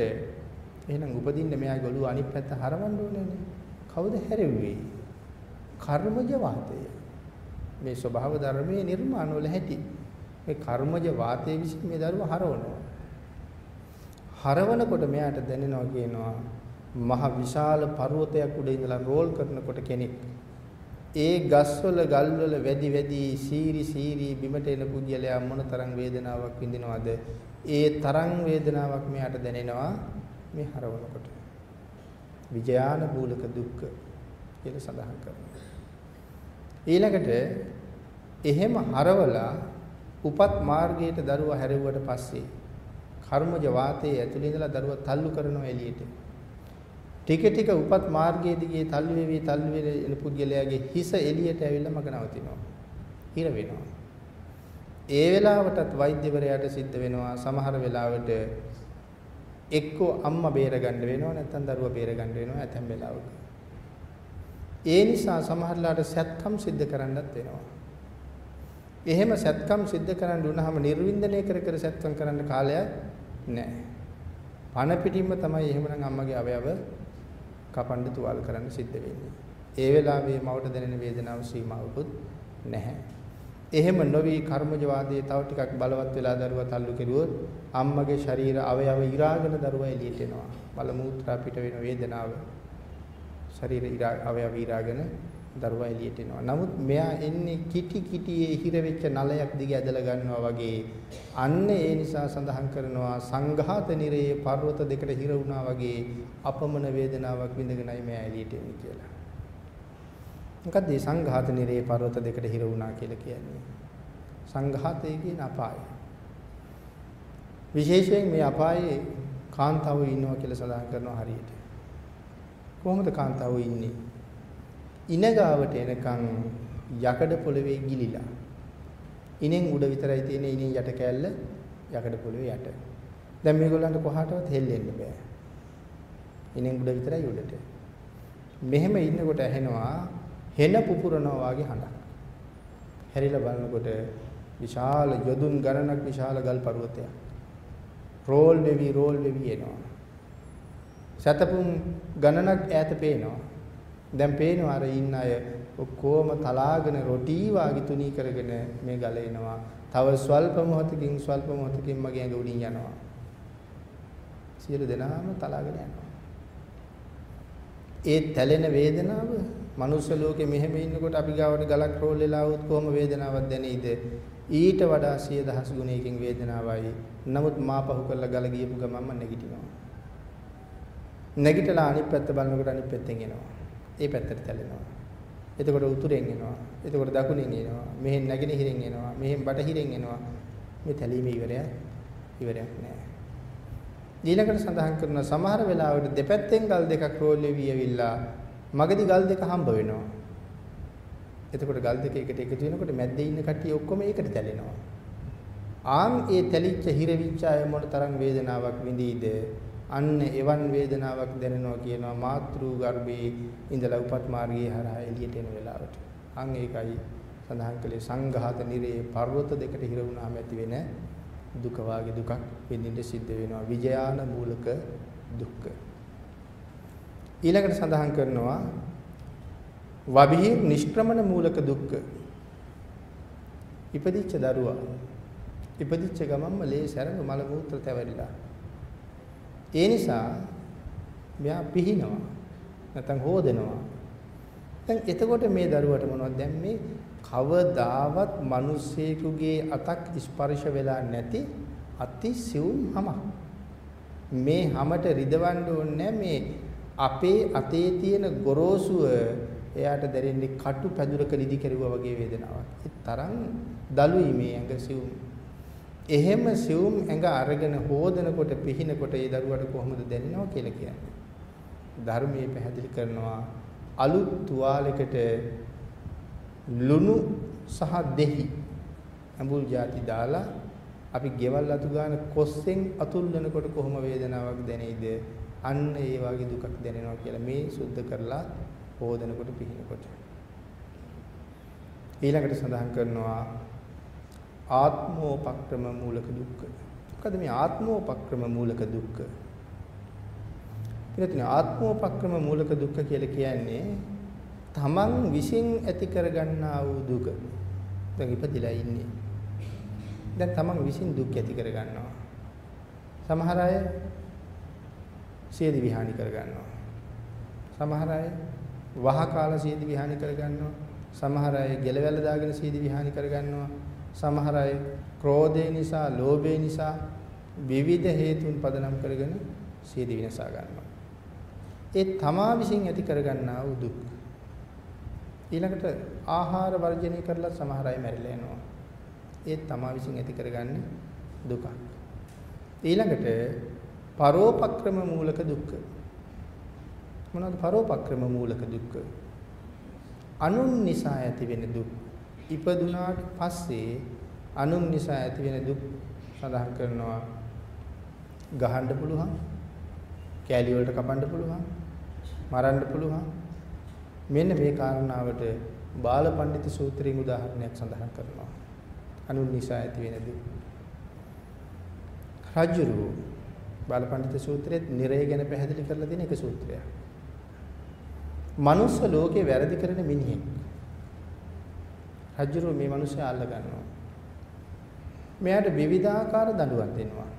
එහෙනම් උපදින්න මෙයාගේ ඔළුව අනිත් පැත්ත හරවන්න ඕනේනේ. කවුද හැරෙව්වේ? කර්මජ වාතය. මේ ස්වභාව ධර්මයේ නිර්මාණ වල හැටි. මේ කර්මජ වාතයේ විසින් මේ දරුව හරවනවා. හරවනකොට මෙයාට දැනෙනවා කියනවා මහ විශාල පර්වතයක් උඩ ඉඳලා රෝල් කරනකොට කෙනෙක් ඒ ගස්වල ගල්වල වැඩි වැඩි සීරි සීරි බිමට එන පුජ්‍යලයා මොන තරම් වේදනාවක් විඳිනවද ඒ තරම් වේදනාවක් මෙයාට දැනෙනවා මේ හරවනකොට විජයාන මූලක දුක්ඛ කියලා සඳහන් කරනවා ඊළඟට එහෙම හරවලා උපත් මාර්ගයට දරුවා හැරෙව්වට පස්සේ කර්මජ වාතයේ ඇතුළේ ඉඳලා දරුවා තල්ලු කරනවා එළියට. ටික ටික උපත් මාර්ගයේ දිගේ තල්ලු වෙවි තල්ලු වෙන එන පුද්ගලයාගේ හිස එළියට ඇවිල්ලා මග නවතිනවා. හිර වෙනවා. ඒ වෙලාවටත් වෛද්‍යවරයාට සිද්ධ වෙනවා සමහර වෙලාවට එක්කෝ අම්මා බේර ගන්න වෙනවා නැත්නම් දරුවා බේර ගන්න වෙනවා ඇතැම් වෙලාවක. ඒ නිසා සමහරලාට සැත්කම් සිද්ධ කරන්නත් වෙනවා. එහෙම සැත්කම් සිද්ධ කරන්න උනහම නිර්වින්දනය කර කර සැත්කම් කරන්න කාලයක් නැහැ. පණ පිටින්ම තමයි එහෙමනම් අම්මගේ අවයව කපන්න තුවාල කරන්න සිද්ධ වෙන්නේ. ඒ වෙලාවේ මවට දැනෙන වේදනාව සීමාවකුත් නැහැ. එහෙම නොවි කර්මජ වාදයේ තව ටිකක් බලවත් වෙලා දරුවා තල්ලු කෙරුවොත් අම්මගේ ශරීර අවයව ඉරාගෙන දරුවා එළියට එනවා. බල මූත්‍රා පිට වෙන වේදනාව ශරීර අවයව ඉරාගෙන දරුවා එළියට එනවා. නමුත් මෙයා එන්නේ කිටි කිටියේ හිර වෙච්ච නලයක් දිගේ ඇදලා ගන්නවා වගේ. අන්න ඒ නිසා සඳහන් කරනවා සංඝාත නිරයේ පර්වත දෙකට හිර වුණා වගේ අපමණ වේදනාවක් විඳගෙනයි මෙයා එළියට එන්නේ කියලා. මොකද මේ සංඝාත නිරයේ පර්වත දෙකට හිර වුණා කියලා කියන්නේ. සංඝාතය කියන අපාය. විශේෂයෙන් මේ අපායේ කාන්තාවෝ ඉන්නවා කියලා සඳහන් කරනවා හරියට. කොහොමද කාන්තාවෝ ඉන්නේ? ඉනගාවට එනකන් යකඩ පොළවේ ගිලිලා. ඉනෙන් උඩ විතරයි තියෙන්නේ ඉනෙන් යට කෑල්ල යකඩ පොළවේ යට. දැන් මේගොල්ලන්ට කොහාටවත් හෙල්ලෙන්න බෑ. ඉනෙන් උඩ විතරයි උඩට. මෙහෙම ඉන්නකොට ඇහෙනවා හෙන පුපුරනවා වගේ හඬක්. හැරිලා බලනකොට විශාල යොදුන් ගණනක් විශාල ගල් පර්වතයක්. රෝල් වෙවි රෝල් වෙවි එනවා. සතපුම් ගණනක් ඈත පේනවා. දැන් පේනවා අර ඉන්න අය ඔක්කොම තලාගෙන රොටි වාගේ තුනී කරගෙන මේ ගල එනවා. තව ස්වල්ප මොහොතකින් ස්වල්ප මොහොතකින් මගේ ඇඟ උඩින් යනවා. සියලු දෙනාම තලාගෙන යනවා. ඒ තැලෙන වේදනාව මනුස්ස ලෝකෙ මෙහෙම ඉන්නකොට අපි ගාවට ගලක් රෝල් වෙලා වුත් කොහොම වේදනාවක් දැනෙයිද? ඊට වඩා සිය දහස් ගුණයකින් වේදනාවයි. නමුත් මාපහු කරලා ගල ගියපු ගමන්ම නැගිටිනවා. නැගිටලා අනිත් පැත්ත බලනකොට අනිත් පැත්තෙන් එනවා. ඒ පැත්තට තැලෙනවා. එතකොට උතුරෙන් එනවා. එතකොට දකුණෙන් එනවා. මෙහෙන් නැගෙනහිරෙන් එනවා. මෙහෙන් බටහිරෙන් එනවා. මේ තැලීම ඉවරයක් ඉවරයක් නෑ. ඊළඟට සඳහන් කරන සමහර වෙලාවට දෙපැත්තෙන් ගල් දෙකක් රෝල් වෙවි ඇවිල්ලා මගදී ගල් දෙක හම්බ වෙනවා. එතකොට ගල් දෙක එකට එකතු වෙනකොට මැද්දේ ඉන්න කට්ටිය ඔක්කොම ඒකට තැලෙනවා. ආන් ඒ තැලිච්ච හිරවිච්ච අය මොන තරම් වේදනාවක් විඳීද අන්න එවන් වේදනාවක් දැනෙනවා කියනවා මාතෘ ගර්භයේ ඉඳලා උපත් මාර්ගයේ හරහා එළියට එන වෙලාවට. අන් ඒකයි සඳහන් කළේ සංඝාත නිරේ පර්වත දෙකට හිර වුණාම ඇති වෙන දුක වාගේ දුකක් විඳින්න සිද්ධ වෙනවා. විජයාන මූලක දුක්ඛ. ඊළඟට සඳහන් කරනවා වබිහිර් නිෂ්ක්‍රමණ මූලක දුක්ඛ. ඉපදිච්ච දරුවා ඉපදිච්ච ගමන්ම ලේ සැරඟ මල මූත්‍ර තැවරිලා. ඒ නිසා මෙයා පිහිනවා. නැත්නම් හොදනවා. දැන් එතකොට මේ දරුවට මොනවද දැන් මේ කවදාවත් මිනිස්සෙකුගේ අතක් ස්පර්ශ වෙලා නැති අති සිවුම් හම. මේ හැමට රිදවන්න ඕනේ මේ අපේ අතේ තියෙන ගොරෝසුව එයාට දැනෙන්නේ කටු පැදුරක නිදි කෙරුවා වගේ වේදනාවක්. ඒ තරම් දලුයි මේ ඇඟ සිවුම්. එහෙම සිවුම් ඇඟ අරගෙන හොදනකොට පිහිනකොට ඒ දරුවට කොහොමද දැනෙනව කියලා කියන්නේ. ධර්මයේ පැහැදිලි කරනවා අලුත් තුවාලයකට ලුණු සහ දෙහි අඹුල් ಜಾති දාලා අපි ගෙවල් අතු ගන්න කොස්සෙන් අතුල්ලනකොට කොහොම වේදනාවක් දැනෙයිද අන්න ඒ වගේ දුකක් දැනෙනවා කියලා මේ සුද්ධ කරලා හොදනකොට පිහිනකොට ඊළඟට සඳහන් කරනවා ආත්මෝපක්‍රම මූලක දුක්ඛ මොකද මේ ආත්මෝපක්‍රම මූලක දුක්ඛ පිළිතුරු ආත්මෝපක්‍රම මූලක දුක්ඛ කියලා කියන්නේ තමන් විසින් ඇති කරගන්නා වූ දුක. දැන් ඉපදිලා ඉන්නේ. දැන් තමන් විසින් දුක් ඇති කරගන්නවා. සමහර අය සියදි විහානි කරගන්නවා. සමහර අය වහ කාලා සියදි විහානි කරගන්නවා. සමහර අය ගෙලවැල දාගෙන සියදි විහානි කරගන්නවා. සමහර අය ක්‍රෝධය නිසා, ලෝභය නිසා විවිධ හේතුන් පදනම් කරගෙන සියදි විනාශ ගන්නවා. ඒ තමා විසින් ඇති කරගන්නා වූ දුක්. ඊළඟට ආහාර වර්ජනය කරලා සමහර අය මැරිලා යනවා. ඒ තමා විසින් ඇති කරගන්නේ දුකක්. ඊළඟට පරෝපක්‍රම මූලක දුක්ඛ. මොනවද පරෝපක්‍රම මූලක දුක්ඛ? අනුන් නිසා ඇති වෙන දුක්. ඉපදුනාට පස්සේ අනුන් නිසා ඇති වෙන දුක් සඳහන් කරනවා ගහන්න පුළුවන් කෑලි වලට කපන්න පුළුවන් මරන්න පුළුවන් මෙන්න මේ කාරණාවට බාලපඬිත සූත්‍රයෙන් උදාහරණයක් සඳහන් කරනවා අනුන් නිසා ඇති වෙන දුක් රජුරු බාලපඬිත සූත්‍රයේත් නිරය ගැන පැහැදිලි කරලා දෙන එක සූත්‍රයක්. මනුස්ස ලෝකේ වැරදි කරන මිනිහෙක්. රජුරු මේ මිනිස්සයා අල්ල ගන්නවා. මෙයාට විවිධාකාර දඬුවම් දෙනවා.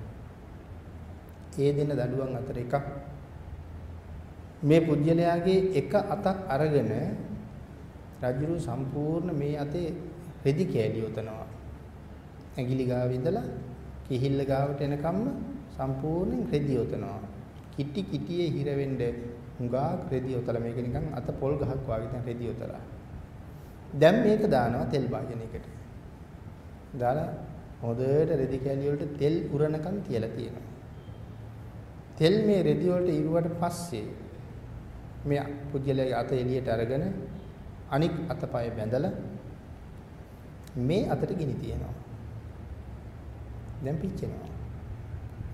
ඒ දෙන දඬුවම් අතර එකක්. මේ පුජ්‍යලයාගේ එක අතක් අරගෙන රජුරු සම්පූර්ණ මේ අතේ රෙදි කෑලි උතනවා. ඇඟිලි ගාව ඉඳලා කිහිල්ල ගාවට එනකම්ම සම්පූර්ණයෙන් රෙදි උතනවා. කිටි කිටියේ හිර වෙන්න හුඟා රෙදි උතලා මේක නිකන් අත පොල් ගහක් වගේ දැන් රෙදි උතලා. දැන් මේක දානවා තෙල් භාජනයකට. දාලා හොඳට රෙදි කෑලි වලට තෙල් උරනකන් තියලා තියෙනවා. තෙල් මේ රෙදි වලට ඉරුවට පස්සේ මේ පුජ්‍යලයේ අත එළියට අරගෙන අනික් අතපය බැඳලා මේ අතට ගිනි තියනවා. දැන් පිච්චෙනවා.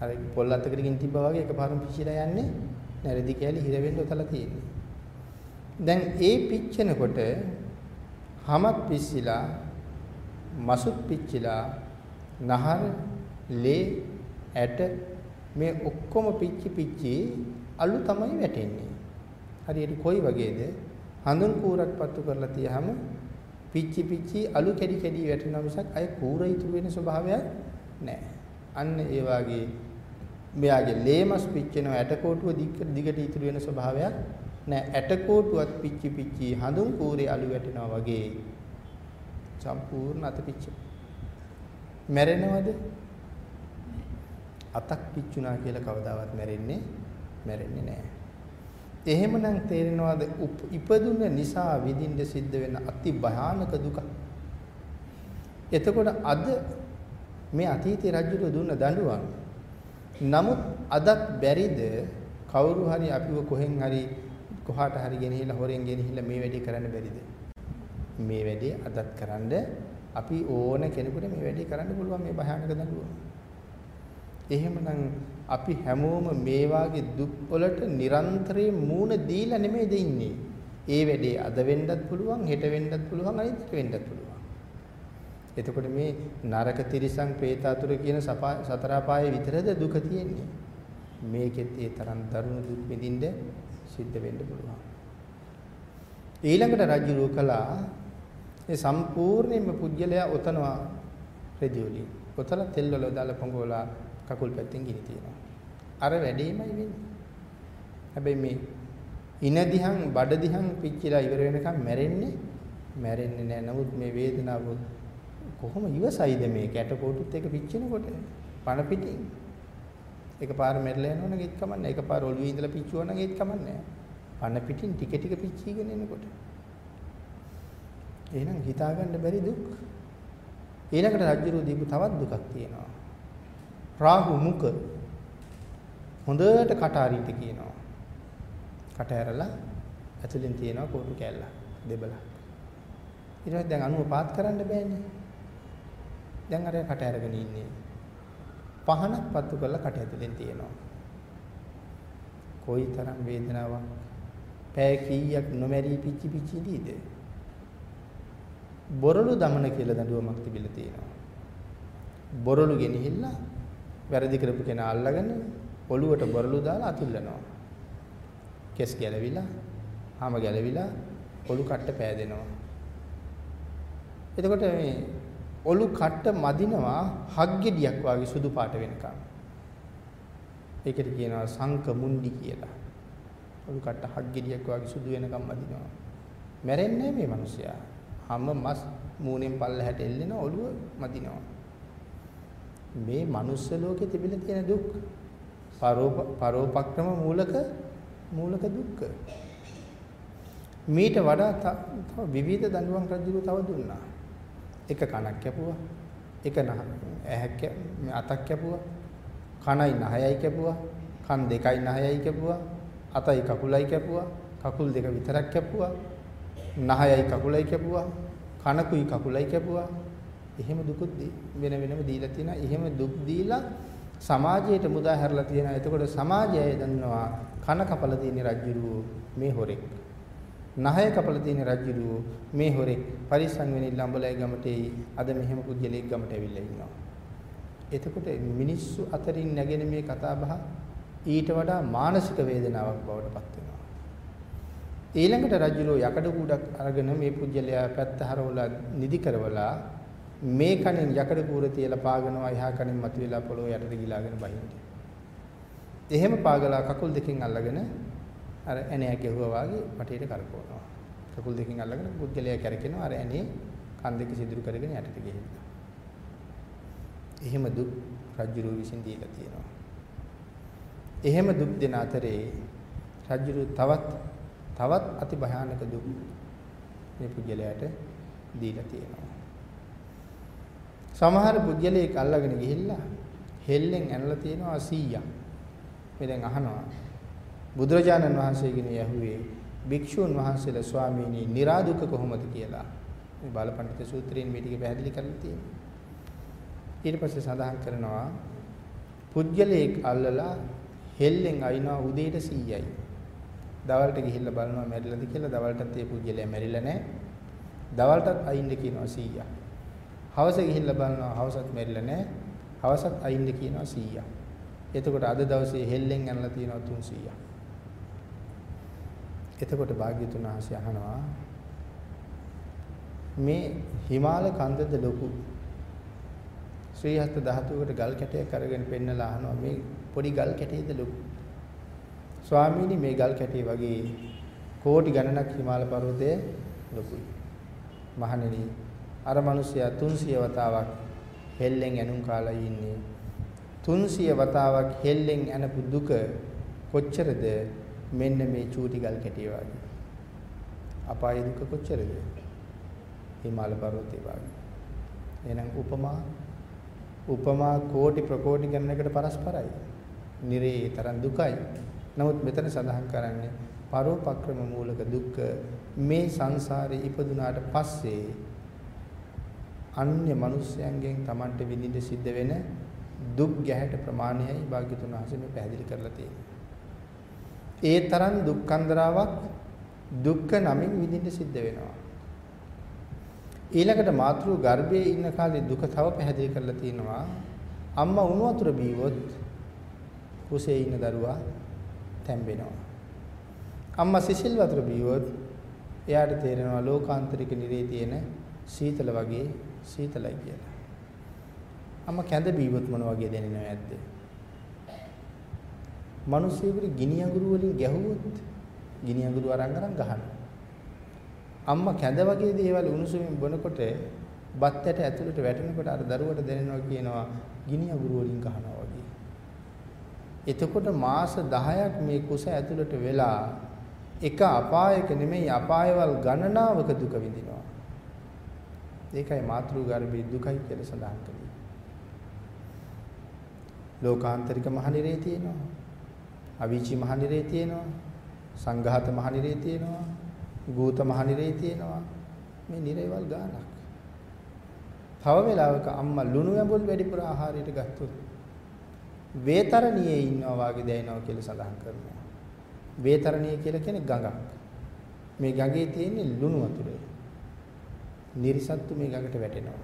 අර පොල් අතකට ගිනි තිබ්බා වගේ එකපාරම පිච්චිලා යන්නේ නැරදි කැලි හිර වෙන්න උතලා තියෙන්නේ. දැන් ඒ පිච්චෙනකොට හමත් පිච්චිලා මසුත් පිච්චිලා නහර ලේ ඇට මේ ඔක්කොම පිච්චි පිච්චි අලු තමයි වැටෙන්නේ. හරියට කොයි වගේද? හඳුන් කූරක් පත්තු කරලා තියහම පිච්චි පිච්චි අලු කැඩි කැඩි වැටෙනවා මිසක් අය කූර ඉතුරු වෙන ස්වභාවයක් නැහැ. අන්න ඒ වාගේ මෙයාගේ ලේමස් පිච්චෙනවා ඇටකොටුව දිගට ඉතුරු වෙන ස්වභාවයක් නැහැ. ඇටකොටුවත් පිච්චි පිච්චි හඳුන් කූරේ අලු වැටෙනවා වගේ සම්පූර්ණ අත පිච්ච. මැරෙනවද? අතක් පිච්චුණා කියලා කවදාවත් මැරෙන්නේ මැරෙන්නේ නැහැ. එහෙමනම් තේරෙනවද ඉපදුන නිසා විඳින්න සිද්ධ වෙන අති භයානක දුක. එතකොට අද මේ අතීතයේ රජුට දුන්න දඬුවම්. නමුත් අදත් බැරිද කවුරු හරි අපිව කොහෙන් හරි කොහාට හරි ගෙනහිලා හොරෙන් ගෙනහිලා මේ වැඩේ කරන්න බැරිද? මේ වැඩේ අදත් කරන්න අපි ඕන කෙනෙකුට මේ වැඩේ කරන්න පුළුවන් මේ භයානක දඬුවම. එහෙමනම් අපි හැමෝම මේ වාගේ දුක් වලට නිරන්තරයෙන් මූණ දීලා නෙමෙයිද ඉන්නේ. ඒ වැඩේ අද වෙන්නත් පුළුවන්, හෙට වෙන්නත් පුළුවන්, අනිත් වෙන්නත් පුළුවන්. එතකොට මේ නරක තිරිසන් പ്രേතාතුර කියන සතර අපායේ විතරද දුක තියෙන්නේ. මේකෙත් ඒ තරම් දරුණු දුක් විඳින්න සිද්ධ වෙන්න පුළුවන්. ඊළඟට රජු කළා ඒ සම්පූර්ණයෙන්ම පුජ්‍යලයා ඔතනවා රෙදි වලින්. කොතල තෙල් වල දාලා පොඟවලා කකුල් පැත්තෙන් ගිනි තියනවා. අර වැඩේමයි වෙන්නේ. හැබැයි මේ ඉන දිහන් බඩ දිහන් පිච්චිලා ඉවර වෙනකම් මැරෙන්නේ මැරෙන්නේ නැහැ. නමුත් මේ වේදනාව කොහොම ඉවසයිද මේ කැට කොටුත් එක පිච්චෙනකොට පණ පිටින් එකපාර මැරලා යනවනම් ඒත් කමන්නේ. එකපාර ඔළුවේ ඉඳලා පිච්චුවා නම් ඒත් කමන්නේ. පණ පිටින් ටික ටික පිච්චීගෙන එනකොට. එහෙනම් හිතාගන්න බැරි දුක්. ඊළඟට රජ්ජුරුව දීපු තවත් දුකක් තියෙනවා. රාහු මුක හොඳට කට අරින්න කියනවා. කට ඇරලා ඇතුලෙන් තියෙනවා කෝටු කෑල්ල දෙබල. ඊට පස්සේ දැන් අනුව පාත් කරන්න බෑනේ. දැන් අර කට ඇරගෙන ඉන්නේ. පහනක් පත්තු කරලා කට ඇතුලෙන් තියෙනවා. කොයිතරම් වේදනාවක් පෑ කීයක් නොමැරි පිච්චි පිච්චි ඉදීද? බොරළු දමන කියලා දඬුවමක් තිබිලා තියෙනවා. බොරළු ගෙනහිල්ලා වැරදි කරපු කෙනා අල්ලගෙන ඔළුවට බොරළු දාලා අතුල්ලනවා. කෙස් ගැලවිලා, හාම ගැලවිලා ඔළු කට්ට පෑදෙනවා. එතකොට මේ ඔළු කට්ට මදිනවා හග්ගෙඩියක් වගේ සුදු පාට වෙනකම්. ඒකට කියනවා සංක මුණ්ඩි කියලා. ඔළු කට්ට හග්ගෙඩියක් වගේ සුදු වෙනකම් මදිනවා. මැරෙන්නේ මේ මිනිසයා. හැම මස් මූණෙන් පල්ලහැට එල්ලෙන ඔළුව මදිනවා. මේ මනුස්ස ලෝකේ තිබිලා තියෙන දුක් පරෝපක්‍රම මූලක මූලක දුක්ඛ. මීට වඩා තව විවිධ දඬුවම් රජුරු තව දුන්නා. එක කනක් කැපුවා. එක ඇහක් අතක් කැපුවා. කනයි නහයයි කැපුවා. කන් දෙකයි නහයයි කැපුවා. අතයි කකුලයි කැපුවා. කකුල් දෙක විතරක් කැපුවා. නහයයි කකුලයි කැපුවා. කනකුයි කකුලයි කැපුවා. එහෙම දුකුත් වෙන වෙනම දීලා තියෙනවා. එහෙම දුක් දීලා සමාජයට මුදා හැරලා තියෙනවා. එතකොට සමාජය දන්නවා කන කපලා තියෙන රජ්ජුරුව මේ හොරෙක්. නහය කපලා තියෙන රජ්ජුරුව මේ හොරෙක්. පරිස්සම් වෙනින් ලම්බලයි ගමටේ අද මෙහෙම පුජ්‍යලෙක් ගමට ඇවිල්ලා ඉන්නවා. එතකොට මිනිස්සු අතරින් නැගෙන මේ කතා බහ ඊට වඩා මානසික වේදනාවක් බවට පත් වෙනවා. ඊළඟට රජුරෝ යකඩ කූඩක් අරගෙන මේ පුජ්‍යලයා පැත්ත හරවලා නිදි කරවලා මේ කණෙන් යකඩ කූර තියලා පාගනවා එහා කණෙන් මතුවලා පොළොව යටට ගිලාගෙන බහින්නේ. එහෙම පාගලා කකුල් දෙකෙන් අල්ලගෙන අර ඇණයක් ගැහුවා වගේ පටේට කරකවනවා. කකුල් දෙකෙන් අල්ලගෙන පුජ්‍යලයා කැරකෙනවා අර ඇණේ කන් දෙක සිදුරු කරගෙන යටට ගිහිල්ලා. එහෙම දුක් රජුරෝ විසින් දීලා තියෙනවා. එහෙම දුක් දෙන අතරේ රජුරු තවත් තවත් අති භයානක දුක් මේ පුජ්‍යලයට දීලා තියෙනවා. සමහර පුජ්‍යලයක් අල්ලගෙන ගිහිල්ලා හෙල්ලෙන් ඇනලා තියෙනවා 100ක්. මේ දැන් අහනවා බුදුරජාණන් වහන්සේගෙන යහුවේ භික්ෂුන් වහන්සේලා ස්වාමීනි निराදුක කොහොමද කියලා. මේ බාලපඬිත සූත්‍රයෙන් මේ ටික පැහැදිලි කරලා තියෙනවා. ඊට පස්සේ සඳහන් කරනවා පුජ්‍යලයක් අල්ලලා හෙල්ලෙන් අයිනවා උදේට 100යි. දවල්ට ගිහිල්ලා බලනවා මැරිලාද කියලා දවල්ටත් ඒ පුජ්‍යලයා මැරිලා නැහැ. දවල්ටත් අයින්න කියනවා 100ක්. හවස ගිහිල්ලා බලනවා හවසත් මැරිලා නැහැ. හවසත් අයින්න කියනවා 100ක්. එතකොට අද දවසේ හෙල්ලෙන් යනලා තියෙනවා 300ක්. එතකොට භාග්‍යතුන් වහන්සේ අහනවා මේ හිමාල කන්දද ලොකු ශ්‍රී හස්ත ධාතුවකට ගල් කැටයක් අරගෙන පෙන්නලා අහනවා මේ පොඩි ගල් කැටයේද ලොකු ස්වාමීනි මේ ගල් කැටේ වගේ කෝටි ගණනක් හිමාල පර්වතයේ ලොකුයි. මහණෙනි අර මිනිසයා 300 වතාවක් හෙල්ලෙන් ඇනුම් කාලා ඉන්නේ. 300 වතාවක් හෙල්ලෙන් ඇනපු දුක කොච්චරද මෙන්න මේ චූටි ගල් කැටේ වගේ. අපාය දුක කොච්චරද? හිමාල පර්වතයේ වගේ. එහෙනම් උපමා උපමා කෝටි ප්‍රකෝටි ගණනකට පරස්පරයි. නිරේ තරම් දුකයි. නමුත් මෙතන සඳහන් කරන්නේ පරෝපක්‍රම මූලක දුක්ඛ මේ සංසාරේ ඉපදුනාට පස්සේ අන්‍ය මිනිස්යන්ගෙන් Tamanට විඳින්න සිද්ධ වෙන දුක් ගැහැට ප්‍රමාණයයි භාග්‍යතුන් වහන්සේ මේ පැහැදිලි කරලා තියෙන්නේ. ඒ තරම් දුක්ඛන්දරාවක් දුක්ඛ නමින් විඳින්න සිද්ධ වෙනවා. ඊළඟට මාතෘ ගර්භයේ ඉන්න කාලේ දුක තව පැහැදිලි කරලා තියෙනවා. අම්මා උණු වතුර බීවොත් කුසේ ඉන්න දරුවා තැම්බෙනවා. අම්මා සිසිල් වතුර බීවොත් එයාට තේරෙනවා ලෝකාන්තරික නිරේ තියෙන සීතල වගේ සීතලයි කියලා. අම්මා කැඳ බීවොත් මොන වගේ දැනෙනව ඇද්ද? මිනිස්සුන්ගේ ගිනි අඟුරු වලින් ගැහුවොත් ගිනි අඟුරු අරන් අරන් ගහනවා. අම්මා කැඳ වගේ දේවල් උණුසුමින් බොනකොට බත් ඇට ඇතුළට වැටෙනකොට අර දරුවට දැනෙනවා කියනවා ගිනි අඟුරු වලින් ගහනවා වගේ. එතකොට මාස 10ක් මේ කුස ඇතුළට වෙලා එක අපායක නෙමෙයි අපායවල් ගණනාවක දුක විඳිනවා. ඒකයි මාතෘ ගර්භයේ දුකයි කියලා සඳහන් කළේ. ලෝකාන්තරික මහනිරේ තියෙනවා. අවීචි මහනිරේ තියෙනවා. සංඝාත මහනිරේ තියෙනවා. ගූත මහනිරේ තියෙනවා. මේ නිරේවල් ගානක්. තව වෙලාවක අම්මා ලුණු ඇඹුල් වැඩිපුර ආහාරයට ගත්තොත් වේතරණියේ ඉන්නවා වාගේ දැනෙනවා කියලා සඳහන් කරනවා. වේතරණිය කියලා කියන්නේ ගඟක්. මේ ගඟේ තියෙන ලුණු වතුර. නිර්සත්තු මේ ගඟට වැටෙනවා.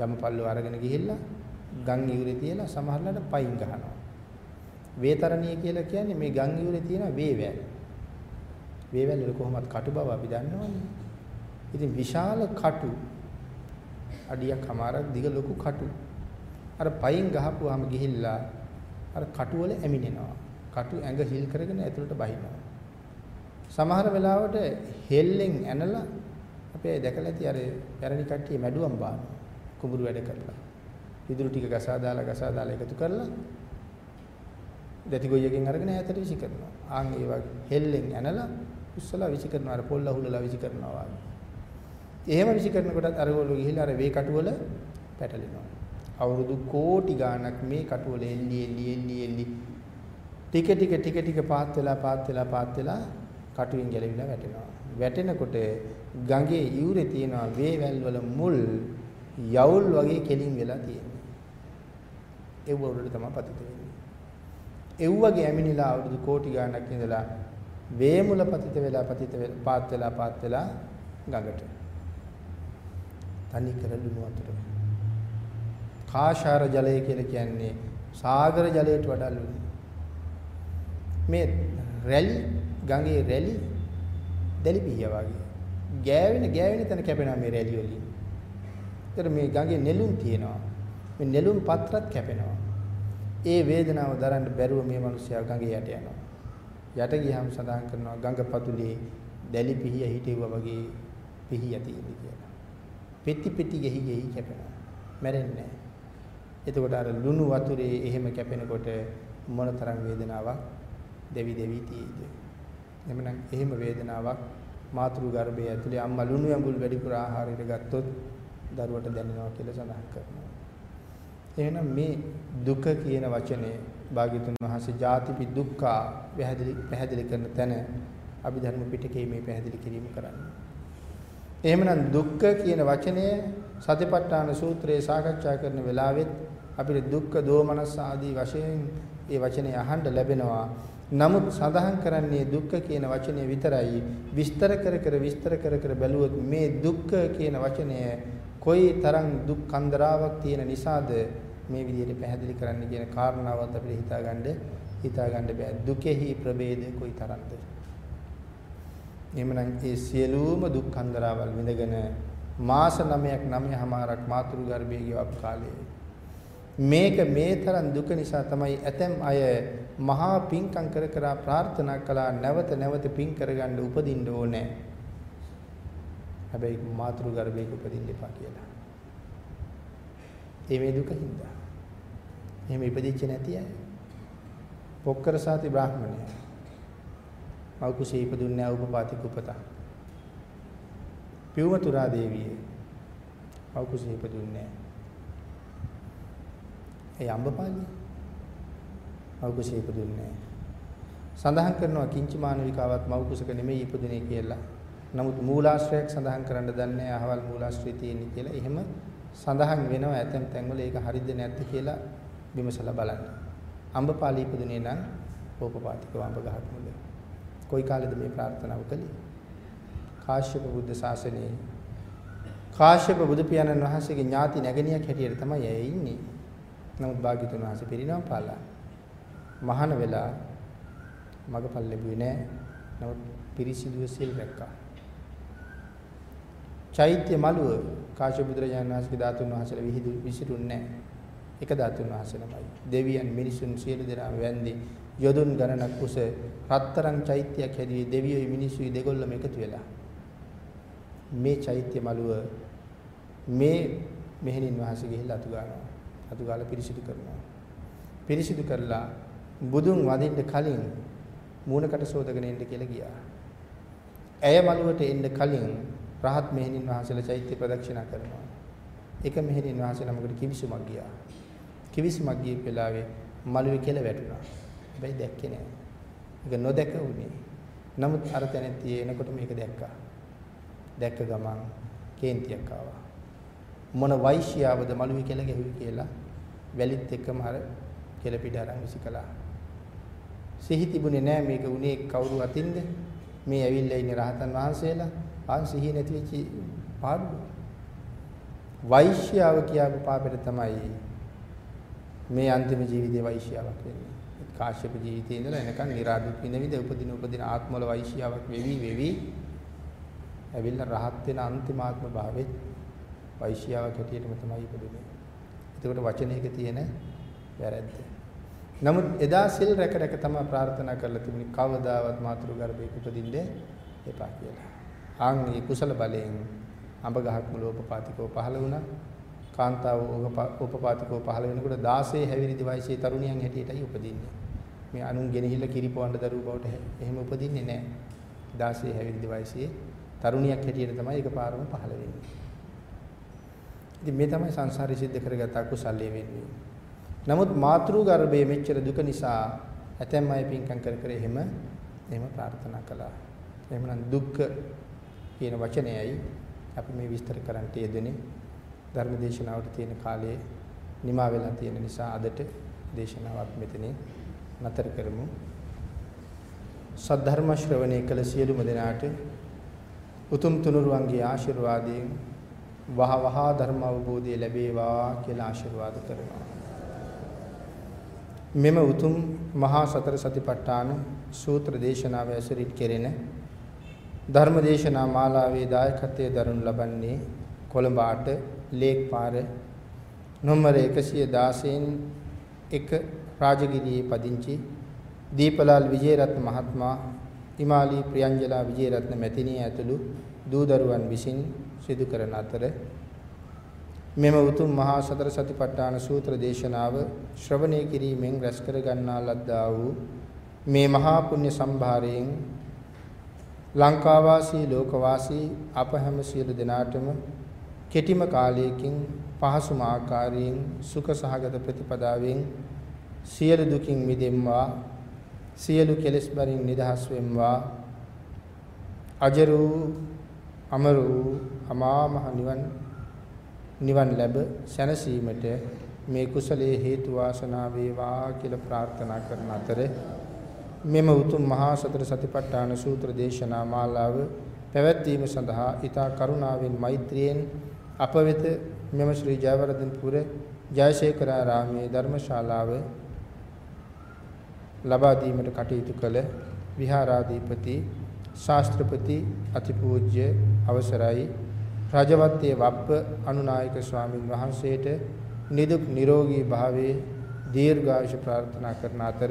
යමපල්ලෝ අරගෙන ගිහිල්ලා ගම් ඉවුරේ තියලා සමහරලාට පයින් ගහනවා. වේතරණිය කියලා කියන්නේ මේ ගම් ඉවුරේ තියෙන වේවැල්. වේවැල් වල කොහොමත් කටු බව අපි දන්නවනේ. ඉතින් විශාල කටු අඩියක් හමාරක් දිග ලොකු කටු. අර පයින් ගහපුවාම ගිහිල්ලා අර කටු වල ඇමිනෙනවා. කටු ඇඟ හිල් කරගෙන ඇතුළට බහිනවා. සමහර වෙලාවට හෙල්ලෙන් ඇනලා අපේ දැකලා ඇති අර පැරණි කට්ටිය මැඩුවම් බානවා. කුඹුරු වැඩ කරලා. විදුරු ටික ගසා දාලා ගසා දාලා එකතු කරලා දැටි ගොයියකින් අරගෙන ඈතට විසි කරනවා. ආන් ඒ වගේ හෙල්ලෙන් ඇනලා උස්සලා විසි කරනවා. අර පොල්ල හුලලා විසි කරනවා වගේ. එහෙම විසි කරනකොටත් අරගොල්ලෝ ගිහිල්ලා අර වේ කටුවල පැටලෙනවා. අවුරුදු කෝටි ගාණක් මේ කටුවල එල්ලි එල්ලි එල්ලි එල්ලි ටික ටික ටික ටික පාත් වෙලා පාත් වෙලා පාත් වෙලා කටුවෙන් ගැලවිලා වැටෙනවා. වැටෙනකොට ගඟේ ඉවුරේ තියෙන වේවැල් වල මුල් යවුල් වගේ කෙලින් වෙලා තියෙනවා. ඒව උඩට තමයි පතිත වෙන්නේ. ඒ වගේ ඇමිනිලා අවුරුදු කෝටි ගාණක් ඉඳලා වේමුල පතිත වෙලා පතිත වෙලා පාත් වෙලා පාත් වෙලා ගඟට. තනි කර ලුණු වතුර. කාශාර ජලය කියලා කියන්නේ සාගර ජලයට වඩා ලුණු. මේ රැලි ගඟේ රැලි දැලි පිහිය වගේ. ගෑවෙන ගෑවෙන තැන කැපෙනවා මේ රැලි වලින්. ඒතර මේ ගඟේ නෙළුම් තියෙනවා. මේ නෙළුම් පත්‍රත් කැපෙනවා. ඒ වේදනාව දරන්න බැරුව මේ මිනිස්සයා ගඟේ යට යනවා. යට ගියාම සඳහන් කරනවා ගඟ පතුලේ දැලි පිහිය හිටෙව්වා වගේ පිහිය තියෙන්නේ කියලා. පෙටි පෙටි ගෙහි ගෙහි කැපෙනවා. මැරෙන්නේ නැහැ. එතකොට අර ලුණු වතුරේ එහෙම කැපෙනකොට මොනතරම් වේදනාවක් දෙවි දෙවි තියෙයිද? එhmenan එහෙම වේදනාවක් මාතෘ ගර්භයේ ඇතුලේ අම්මා ලුණු ඇඹුල් වැඩිපුර ආහාරයට ගත්තොත් දරුවට දැනෙනවා කියලා සඳහන් කරනවා. එහෙනම් මේ දුක කියන වචනේ භාග්‍යතුන් වහන්සේ ජාතිපි දුක්ඛ පැහැදිලි පැහැදිලි කරන තැන අභිධර්ම පිටකේ මේ පැහැදිලි කිරීම කරන්නේ. එහෙමනම් දුක්ඛ කියන වචනය සතිපට්ඨාන සූත්‍රයේ සාකච්ඡා කරන වෙලාවෙත් අපිට දුක්ඛ දෝමනස් ආදී වශයෙන් ඒ වචනේ අහන්න ලැබෙනවා. නමුත් සඳහන් කරන්නේ දුක්ඛ කියන වචනේ විතරයි. විස්තර කර කර විස්තර කර කර බැලුවොත් මේ දුක්ඛ කියන වචනය කොයි තරම් දුක් කන්දරාවක් තියෙන නිසාද මේ විදිහට පැහැදිලි කරන්න කියන කාරණාවත් අපිට හිතාගන්න හිතාගන්න බෑ. දුකෙහි ප්‍රභේද කොයි තරම්ද? එhmenan ඒ සියලුම දුක් කන්දරාවල් විඳගෙන මාස 9ක් 9හමාරක් මාතෘ ගර්භයේ ගෙවපු කාලේ මේක මේ තරම් දුක නිසා තමයි ඇතැම් අය මහා පිංකම් කර කර ප්‍රාර්ථනා කළා නැවත නැවත පිං කරගන්න උපදින්න ඕනේ. හැබැයි මාතෘ ගර්භයක උපදින්න එපා කියලා. ඒ මේ දුක හින්දා. එහෙම ඉපදිච්ච නැති අය. පොක්කර සාති බ්‍රාහ්මණය. මව් කුසේ ඉපදුන්නේ උපපාතික උපත. පියුමතුරා දේවිය. මව් කුසේ ඉපදුන්නේ ඒ අම්බපාලිය. මව් කුසේ ඉපදුන්නේ සඳහන් කරනවා කිංචි මානවිකාවත් මව් කුසක නෙමෙයි ඉපදුනේ කියලා. නමුත් මූලාශ්‍රයක් සඳහන් කරන්න දන්නේ අහවල් මූලාශ්‍රය තියෙන්නේ කියලා. එහෙම සඳහන් වෙනවා ඇතැම් තැන්වල ඒක හරිද නැද්ද කියලා විමසලා බලන්න. අම්බපාලී ඉපදුනේ නම් ඕපපාතික වම්බ ගහක් මුල. කොයි කාලෙද මේ ප්‍රාර්ථනාව කළේ? කාශ්‍යප බුද්ධ ශාසනයේ කාශ්‍යප බුදු පියාණන් වහන්සේගේ ඥාති නැගණියක් හැටියට තමයි ඇය ඉන්නේ. නමුත් භාග්‍යතුන් වහන්සේ පිරිනවම් පාලා මහාන වෙලා මගපල් ලැබුවේ නැහැ. නමුත් පිරිසිදුව සිල් රැක්කා. චෛත්‍ය මළුව කාශ්‍යප බුදුරජාණන් වහන්සේගේ ධාතුන් වහන්සේලා විහිදු විසිරුන්නේ නැහැ. එක ධාතුන් වහන්සේලමයි. දෙවියන් මිනිසුන් සියලු දෙනාම වැන්දි යොදුන් ගණනක් උස රත්තරන් චෛත්‍යයක් හැදුවේ දෙවියෝයි මිනිස්සුයි දෙගොල්ලම එකතු වෙලා. මේ චෛත්‍ය මළුව මේ මෙහෙණින් වහන්සේ ගිහිල්ලා අතු ගන්නවා. අතු ගාලා පිරිසිදු කරනවා. පිරිසිදු කරලා බුදුන් වදින්න කලින් මූණකට සෝදගෙන එන්න කියලා ගියා. ඇය මළුවට එන්න කලින් රහත් මෙහෙණින් වහන්සේලා චෛත්‍ය ප්‍රදක්ෂිනා කරනවා. එක මෙහෙණින් වහන්සේ නමකට කිවිසුමක් ගියා. කිවිසුමක් ගිය වෙලාවේ මළුවේ කෙල වැටුණා. හැබැයි දැක්කේ නෑ. ඒක නොදැක උනේ. නමුත් අර තැනදී එනකොට මේක දැක්කා. දැක්ක ගමන් කේන්තියක් ආවා. මොන වෛශ්‍යාවද මළුවේ කෙල ගැහුවේ කියලා වැලිත් එක්කම අර කෙල පිට අරන් විසිකලා. සිහි තිබුණේ නෑ මේක උනේ කවුරු අතින්ද? මේ ඇවිල්ලා ඉන්නේ රහතන් වහන්සේලා. ආන් සිහිය නැති වෙච්ච පාඩුව. වෛශ්‍යාව කියාපු පාපෙට තමයි මේ අන්තිම ජීවිතේ වෛශ්‍යාවක් වෙන්නේ. කාශ්‍යප ජීවිතේ ඉඳලා එනකන් නිරාදුක් විඳ විඳ උපදින උපදින ආත්මවල වෛශ්‍යාවක් වෙවි වෙවි ඇවිල්ලා රහත් වෙන අන්තිම ආත්ම භාවෙත් වෛශ්‍යාවක් හැටියටම තමයි ඉපදුනේ. එතකොට වචනයක තියෙන වැරැද්ද. නමුත් එදා සිල් රැක රැක තමයි ප්‍රාර්ථනා කරලා තිබුණේ කවදාවත් මාතෘ ගර්භයක උපදින්න එපා කියලා. ආන් මේ කුසල බලයෙන් අඹ ගහක් මුල උපපාතිකව පහළ වුණා. කාන්තාව උපපාතිකව පහළ වෙනකොට 16 හැවිරිදි වයසේ තරුණියන් හැටියටයි උපදින්නේ. මේ අනුන් ගෙනහිල්ල කිරිපොවන්න දරුවෝ බවට එහෙම උපදින්නේ නැහැ. 16 හැවිරිදි වයසේ තරුණියක් හැටියට තමයි එකපාරම පහළ වෙන්නේ. ඉතින් මේ තමයි සංසාරي සිද්ධ කරගත් අකුසල්යේ වෙන්නේ. නමුත් මාතෘ ගර්භයේ මෙච්චර දුක නිසා ඇතැම් අය පින්කම් කර කර එහෙම එහෙම ප්‍රාර්ථනා කළා. එහෙමනම් දුක්ඛ කියන වචනයයි අපි මේ විස්තර කරන්නට යෙදුනේ. ධර්මදේශනාවට තියෙන කාලය නිමා වෙලා තියෙන නිසා අදට දේශනාවක් මෙතනින් නතර කරමු. සද්ධර්ම ශ්‍රවණය කළ සියලුම දෙනාට උතුම් තුනුරුවන්ගේ ආශිර්වාදයෙන් වහ වහ ධර්ම අවබෝධය ලැබේවා කියලා ආශිර්වාද කරනවා. මෙම උතුම් මහා සතර සතිපට්ඨාන සූත්‍ර දේශනාව ඇසුරින් කෙරෙන ධර්ම දේශනා මාලාවේ දායකත්වයේ දරනු ලබන්නේ කොළඹ 8 ලේක්පාර නොම්බර 116න් 1 රාජගිරියේ පදිංචි දීපලාල් විජේරත්න මහත්මයා හිමාලි ප්‍රියංජලා විජේරත්න මැතිණිය ඇතුළු දූ දරුවන් විසින් සිදු කරන අතර මෙම උතුම් මහා සතර සතිපට්ඨාන සූත්‍ර දේශනාව ශ්‍රවණය කිරීමෙන් රැස් කර ගන්නා ලද්දා වූ මේ මහා පුණ්‍ය සම්භාරයෙන් ලංකාවාසී ලෝකවාසී අප හැම සියලු දෙනාටම කෙටිම කාලයකින් පහසුම ආකාරයෙන් සුඛ සහගත ප්‍රතිපදාවෙන් සියලු දුකින් මිදෙම්වා සියලු කෙලෙස් බරින් නිදහස් වෙම්වා. අජරු අමරු අමා මහ නිවන් නිවන් ලැබ සැනසීමට මේ කුසලයේ හේතු වාසනා වේවා කියලා ප්‍රාර්ථනා කරන අතර මෙම උතුම් මහා සතර සතිපට්ඨාන සූත්‍ර දේශනා මාලාව පැවැත්වීම සඳහා ඊතා කරුණාවෙන් මෛත්‍රියෙන් අප වෙත මෙම ශ්‍රී ජයවර්ධනපුර ජයශේඛරාරාමේ ධර්මශාලාව ලබා දීමට කටයුතු කළ විහාරාධිපති ශාස්ත්‍රපති අතිපූජ්‍ය අවසරයි. රජවත්තේ වප්ප අනුනායක ස්වාමින් වහන්සේට නිදුක් නිරෝගී භාවයේ දීර්ඝායුෂ ප්‍රාර්ථනා කරන අතර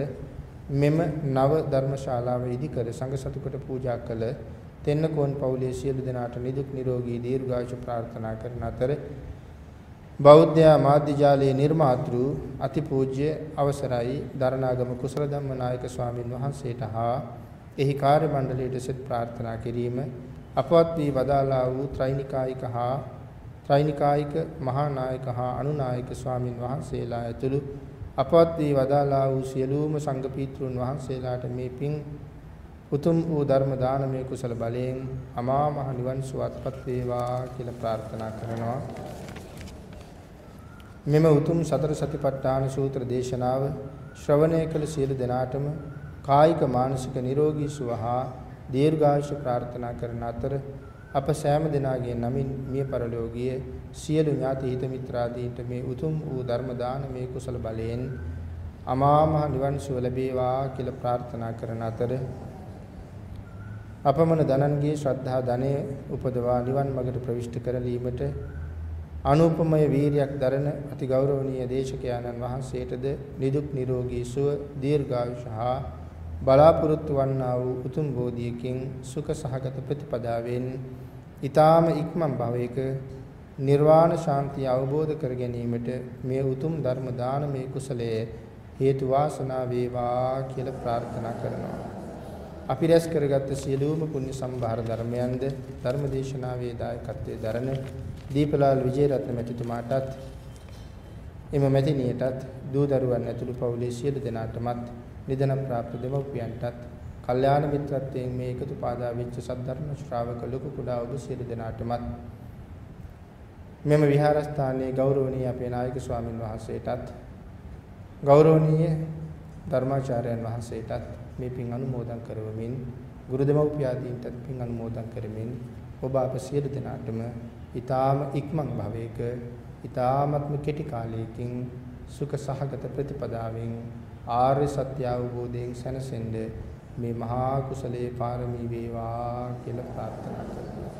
මෙම නව ධර්මශාලාව ඉදි කර සංඝ සතුකට පූජා කළ තෙන්නකෝන් පවුලේ සියලු දෙනාට නිදුක් නිරෝගී දීර්ඝායුෂ ප්‍රාර්ථනා කරන අතර බෞද්ධ මාධ්‍ය ජාලයේ නිර්මාතෘ අතිපූජ්‍ය අවසරයි දරණාගම කුසල ධම්මනායක ස්වාමින් වහන්සේට හා එහි කාර්ය මණ්ඩලයට සෙත් ප්‍රාර්ථනා කිරීම අපවත් වී වදාලා වූ ත්‍රිනිකායික හා ත්‍රිනිකායික මහා නායක හා අනුනායක ස්වාමින් වහන්සේලා ඇතුළු අපවත් වී වදාලා වූ සියලුම සංඝ පීත්‍රුන් වහන්සේලාට මේ පින් උතුම් වූ ධර්ම දානමය කුසල බලයෙන් අමා මහ නිවන් සුවත්පත් වේවා කියලා ප්‍රාර්ථනා කරනවා. මෙම උතුම් සතර සතිපට්ඨාන සූත්‍ර දේශනාව ශ්‍රවණය කළ සියලු දෙනාටම කායික මානසික නිරෝගී සුව හා දීර්ඝායුෂ ප්‍රාර්ථනා කරන අතර අප සෑම දෙනාගේ නමින් මිය පරලෝකීය සියලු ඥාති හිත මිත්‍රාදීන්ට මේ උතුම් වූ ධර්ම දානමය කුසල බලයෙන් අමා මහ නිවන් සුව ලැබේවා කියලා ප්‍රාර්ථනා කරන අතර අපමණ ධනන්ගේ ශ්‍රද්ධා ධනය උපදවා නිවන් මඟට ප්‍රවිෂ්ඨ කරලීමට අනුපමය වීරියක් දරන අති ගෞරවනීය දේශකයාණන් වහන්සේටද නිදුක් නිරෝගී සුව දීර්ඝායුෂ හා බලාපොරොත්තු වන්නා වූ උතුම් බෝධියකින් සුඛ සහගත ප්‍රතිපදාවෙන් ඊ타ම ඉක්මන් භවයක නිර්වාණ ශාන්තිය අවබෝධ කර ගැනීමට මේ උතුම් ධර්ම දානමේ කුසලයේ හේතු වාසනා වේවා කියලා ප්‍රාර්ථනා කරනවා. අපි රැස් කරගත්ත සියලුම පුණ්‍ය සම්භාර ධර්මයන්ද ධර්මදේශනාවේ දායකත්වයේ දරන දීපලාල් විජේරත්න මැතිතුමාටත් එම මැතිණියටත් දූ දරුවන් ඇතුළු පවුලේ සියලු දෙනාටමත් නිදන ප්‍රාප්ත දෙමව්පියන්ටත් කල්යාණ මිත්‍රත්වයෙන් මේ එකතු පාදා වෙච්ච සද්ධර්ම ශ්‍රාවක ලොකු කුඩා ඔබ සියලු දෙනාටමත්. මෙම විහාරස්ථානයේ ගෞරවනීය අපේ නායක ස්වාමින් වහන්සේටත් ගෞරවනීය ධර්මාචාර්යයන් වහන්සේටත් මේ පින් අනුමෝදන් කරවමින් ගුරු දෙමව්පියාදීන්ටත් පින් අනුමෝදන් කරමින් ඔබ අප සියලු දෙනාටම ඊ타ම ඉක්මන් භවයක ඊ타මත්ම කෙටි කාලයකින් සුඛ සහගත ප්‍රතිපදාවෙන් ආර්ය සත්‍ය අවබෝධයෙන් සැනසෙන්න මේ මහා කුසලයේ පාරමී වේවා කියලා ප්‍රාර්ථනා කරනවා.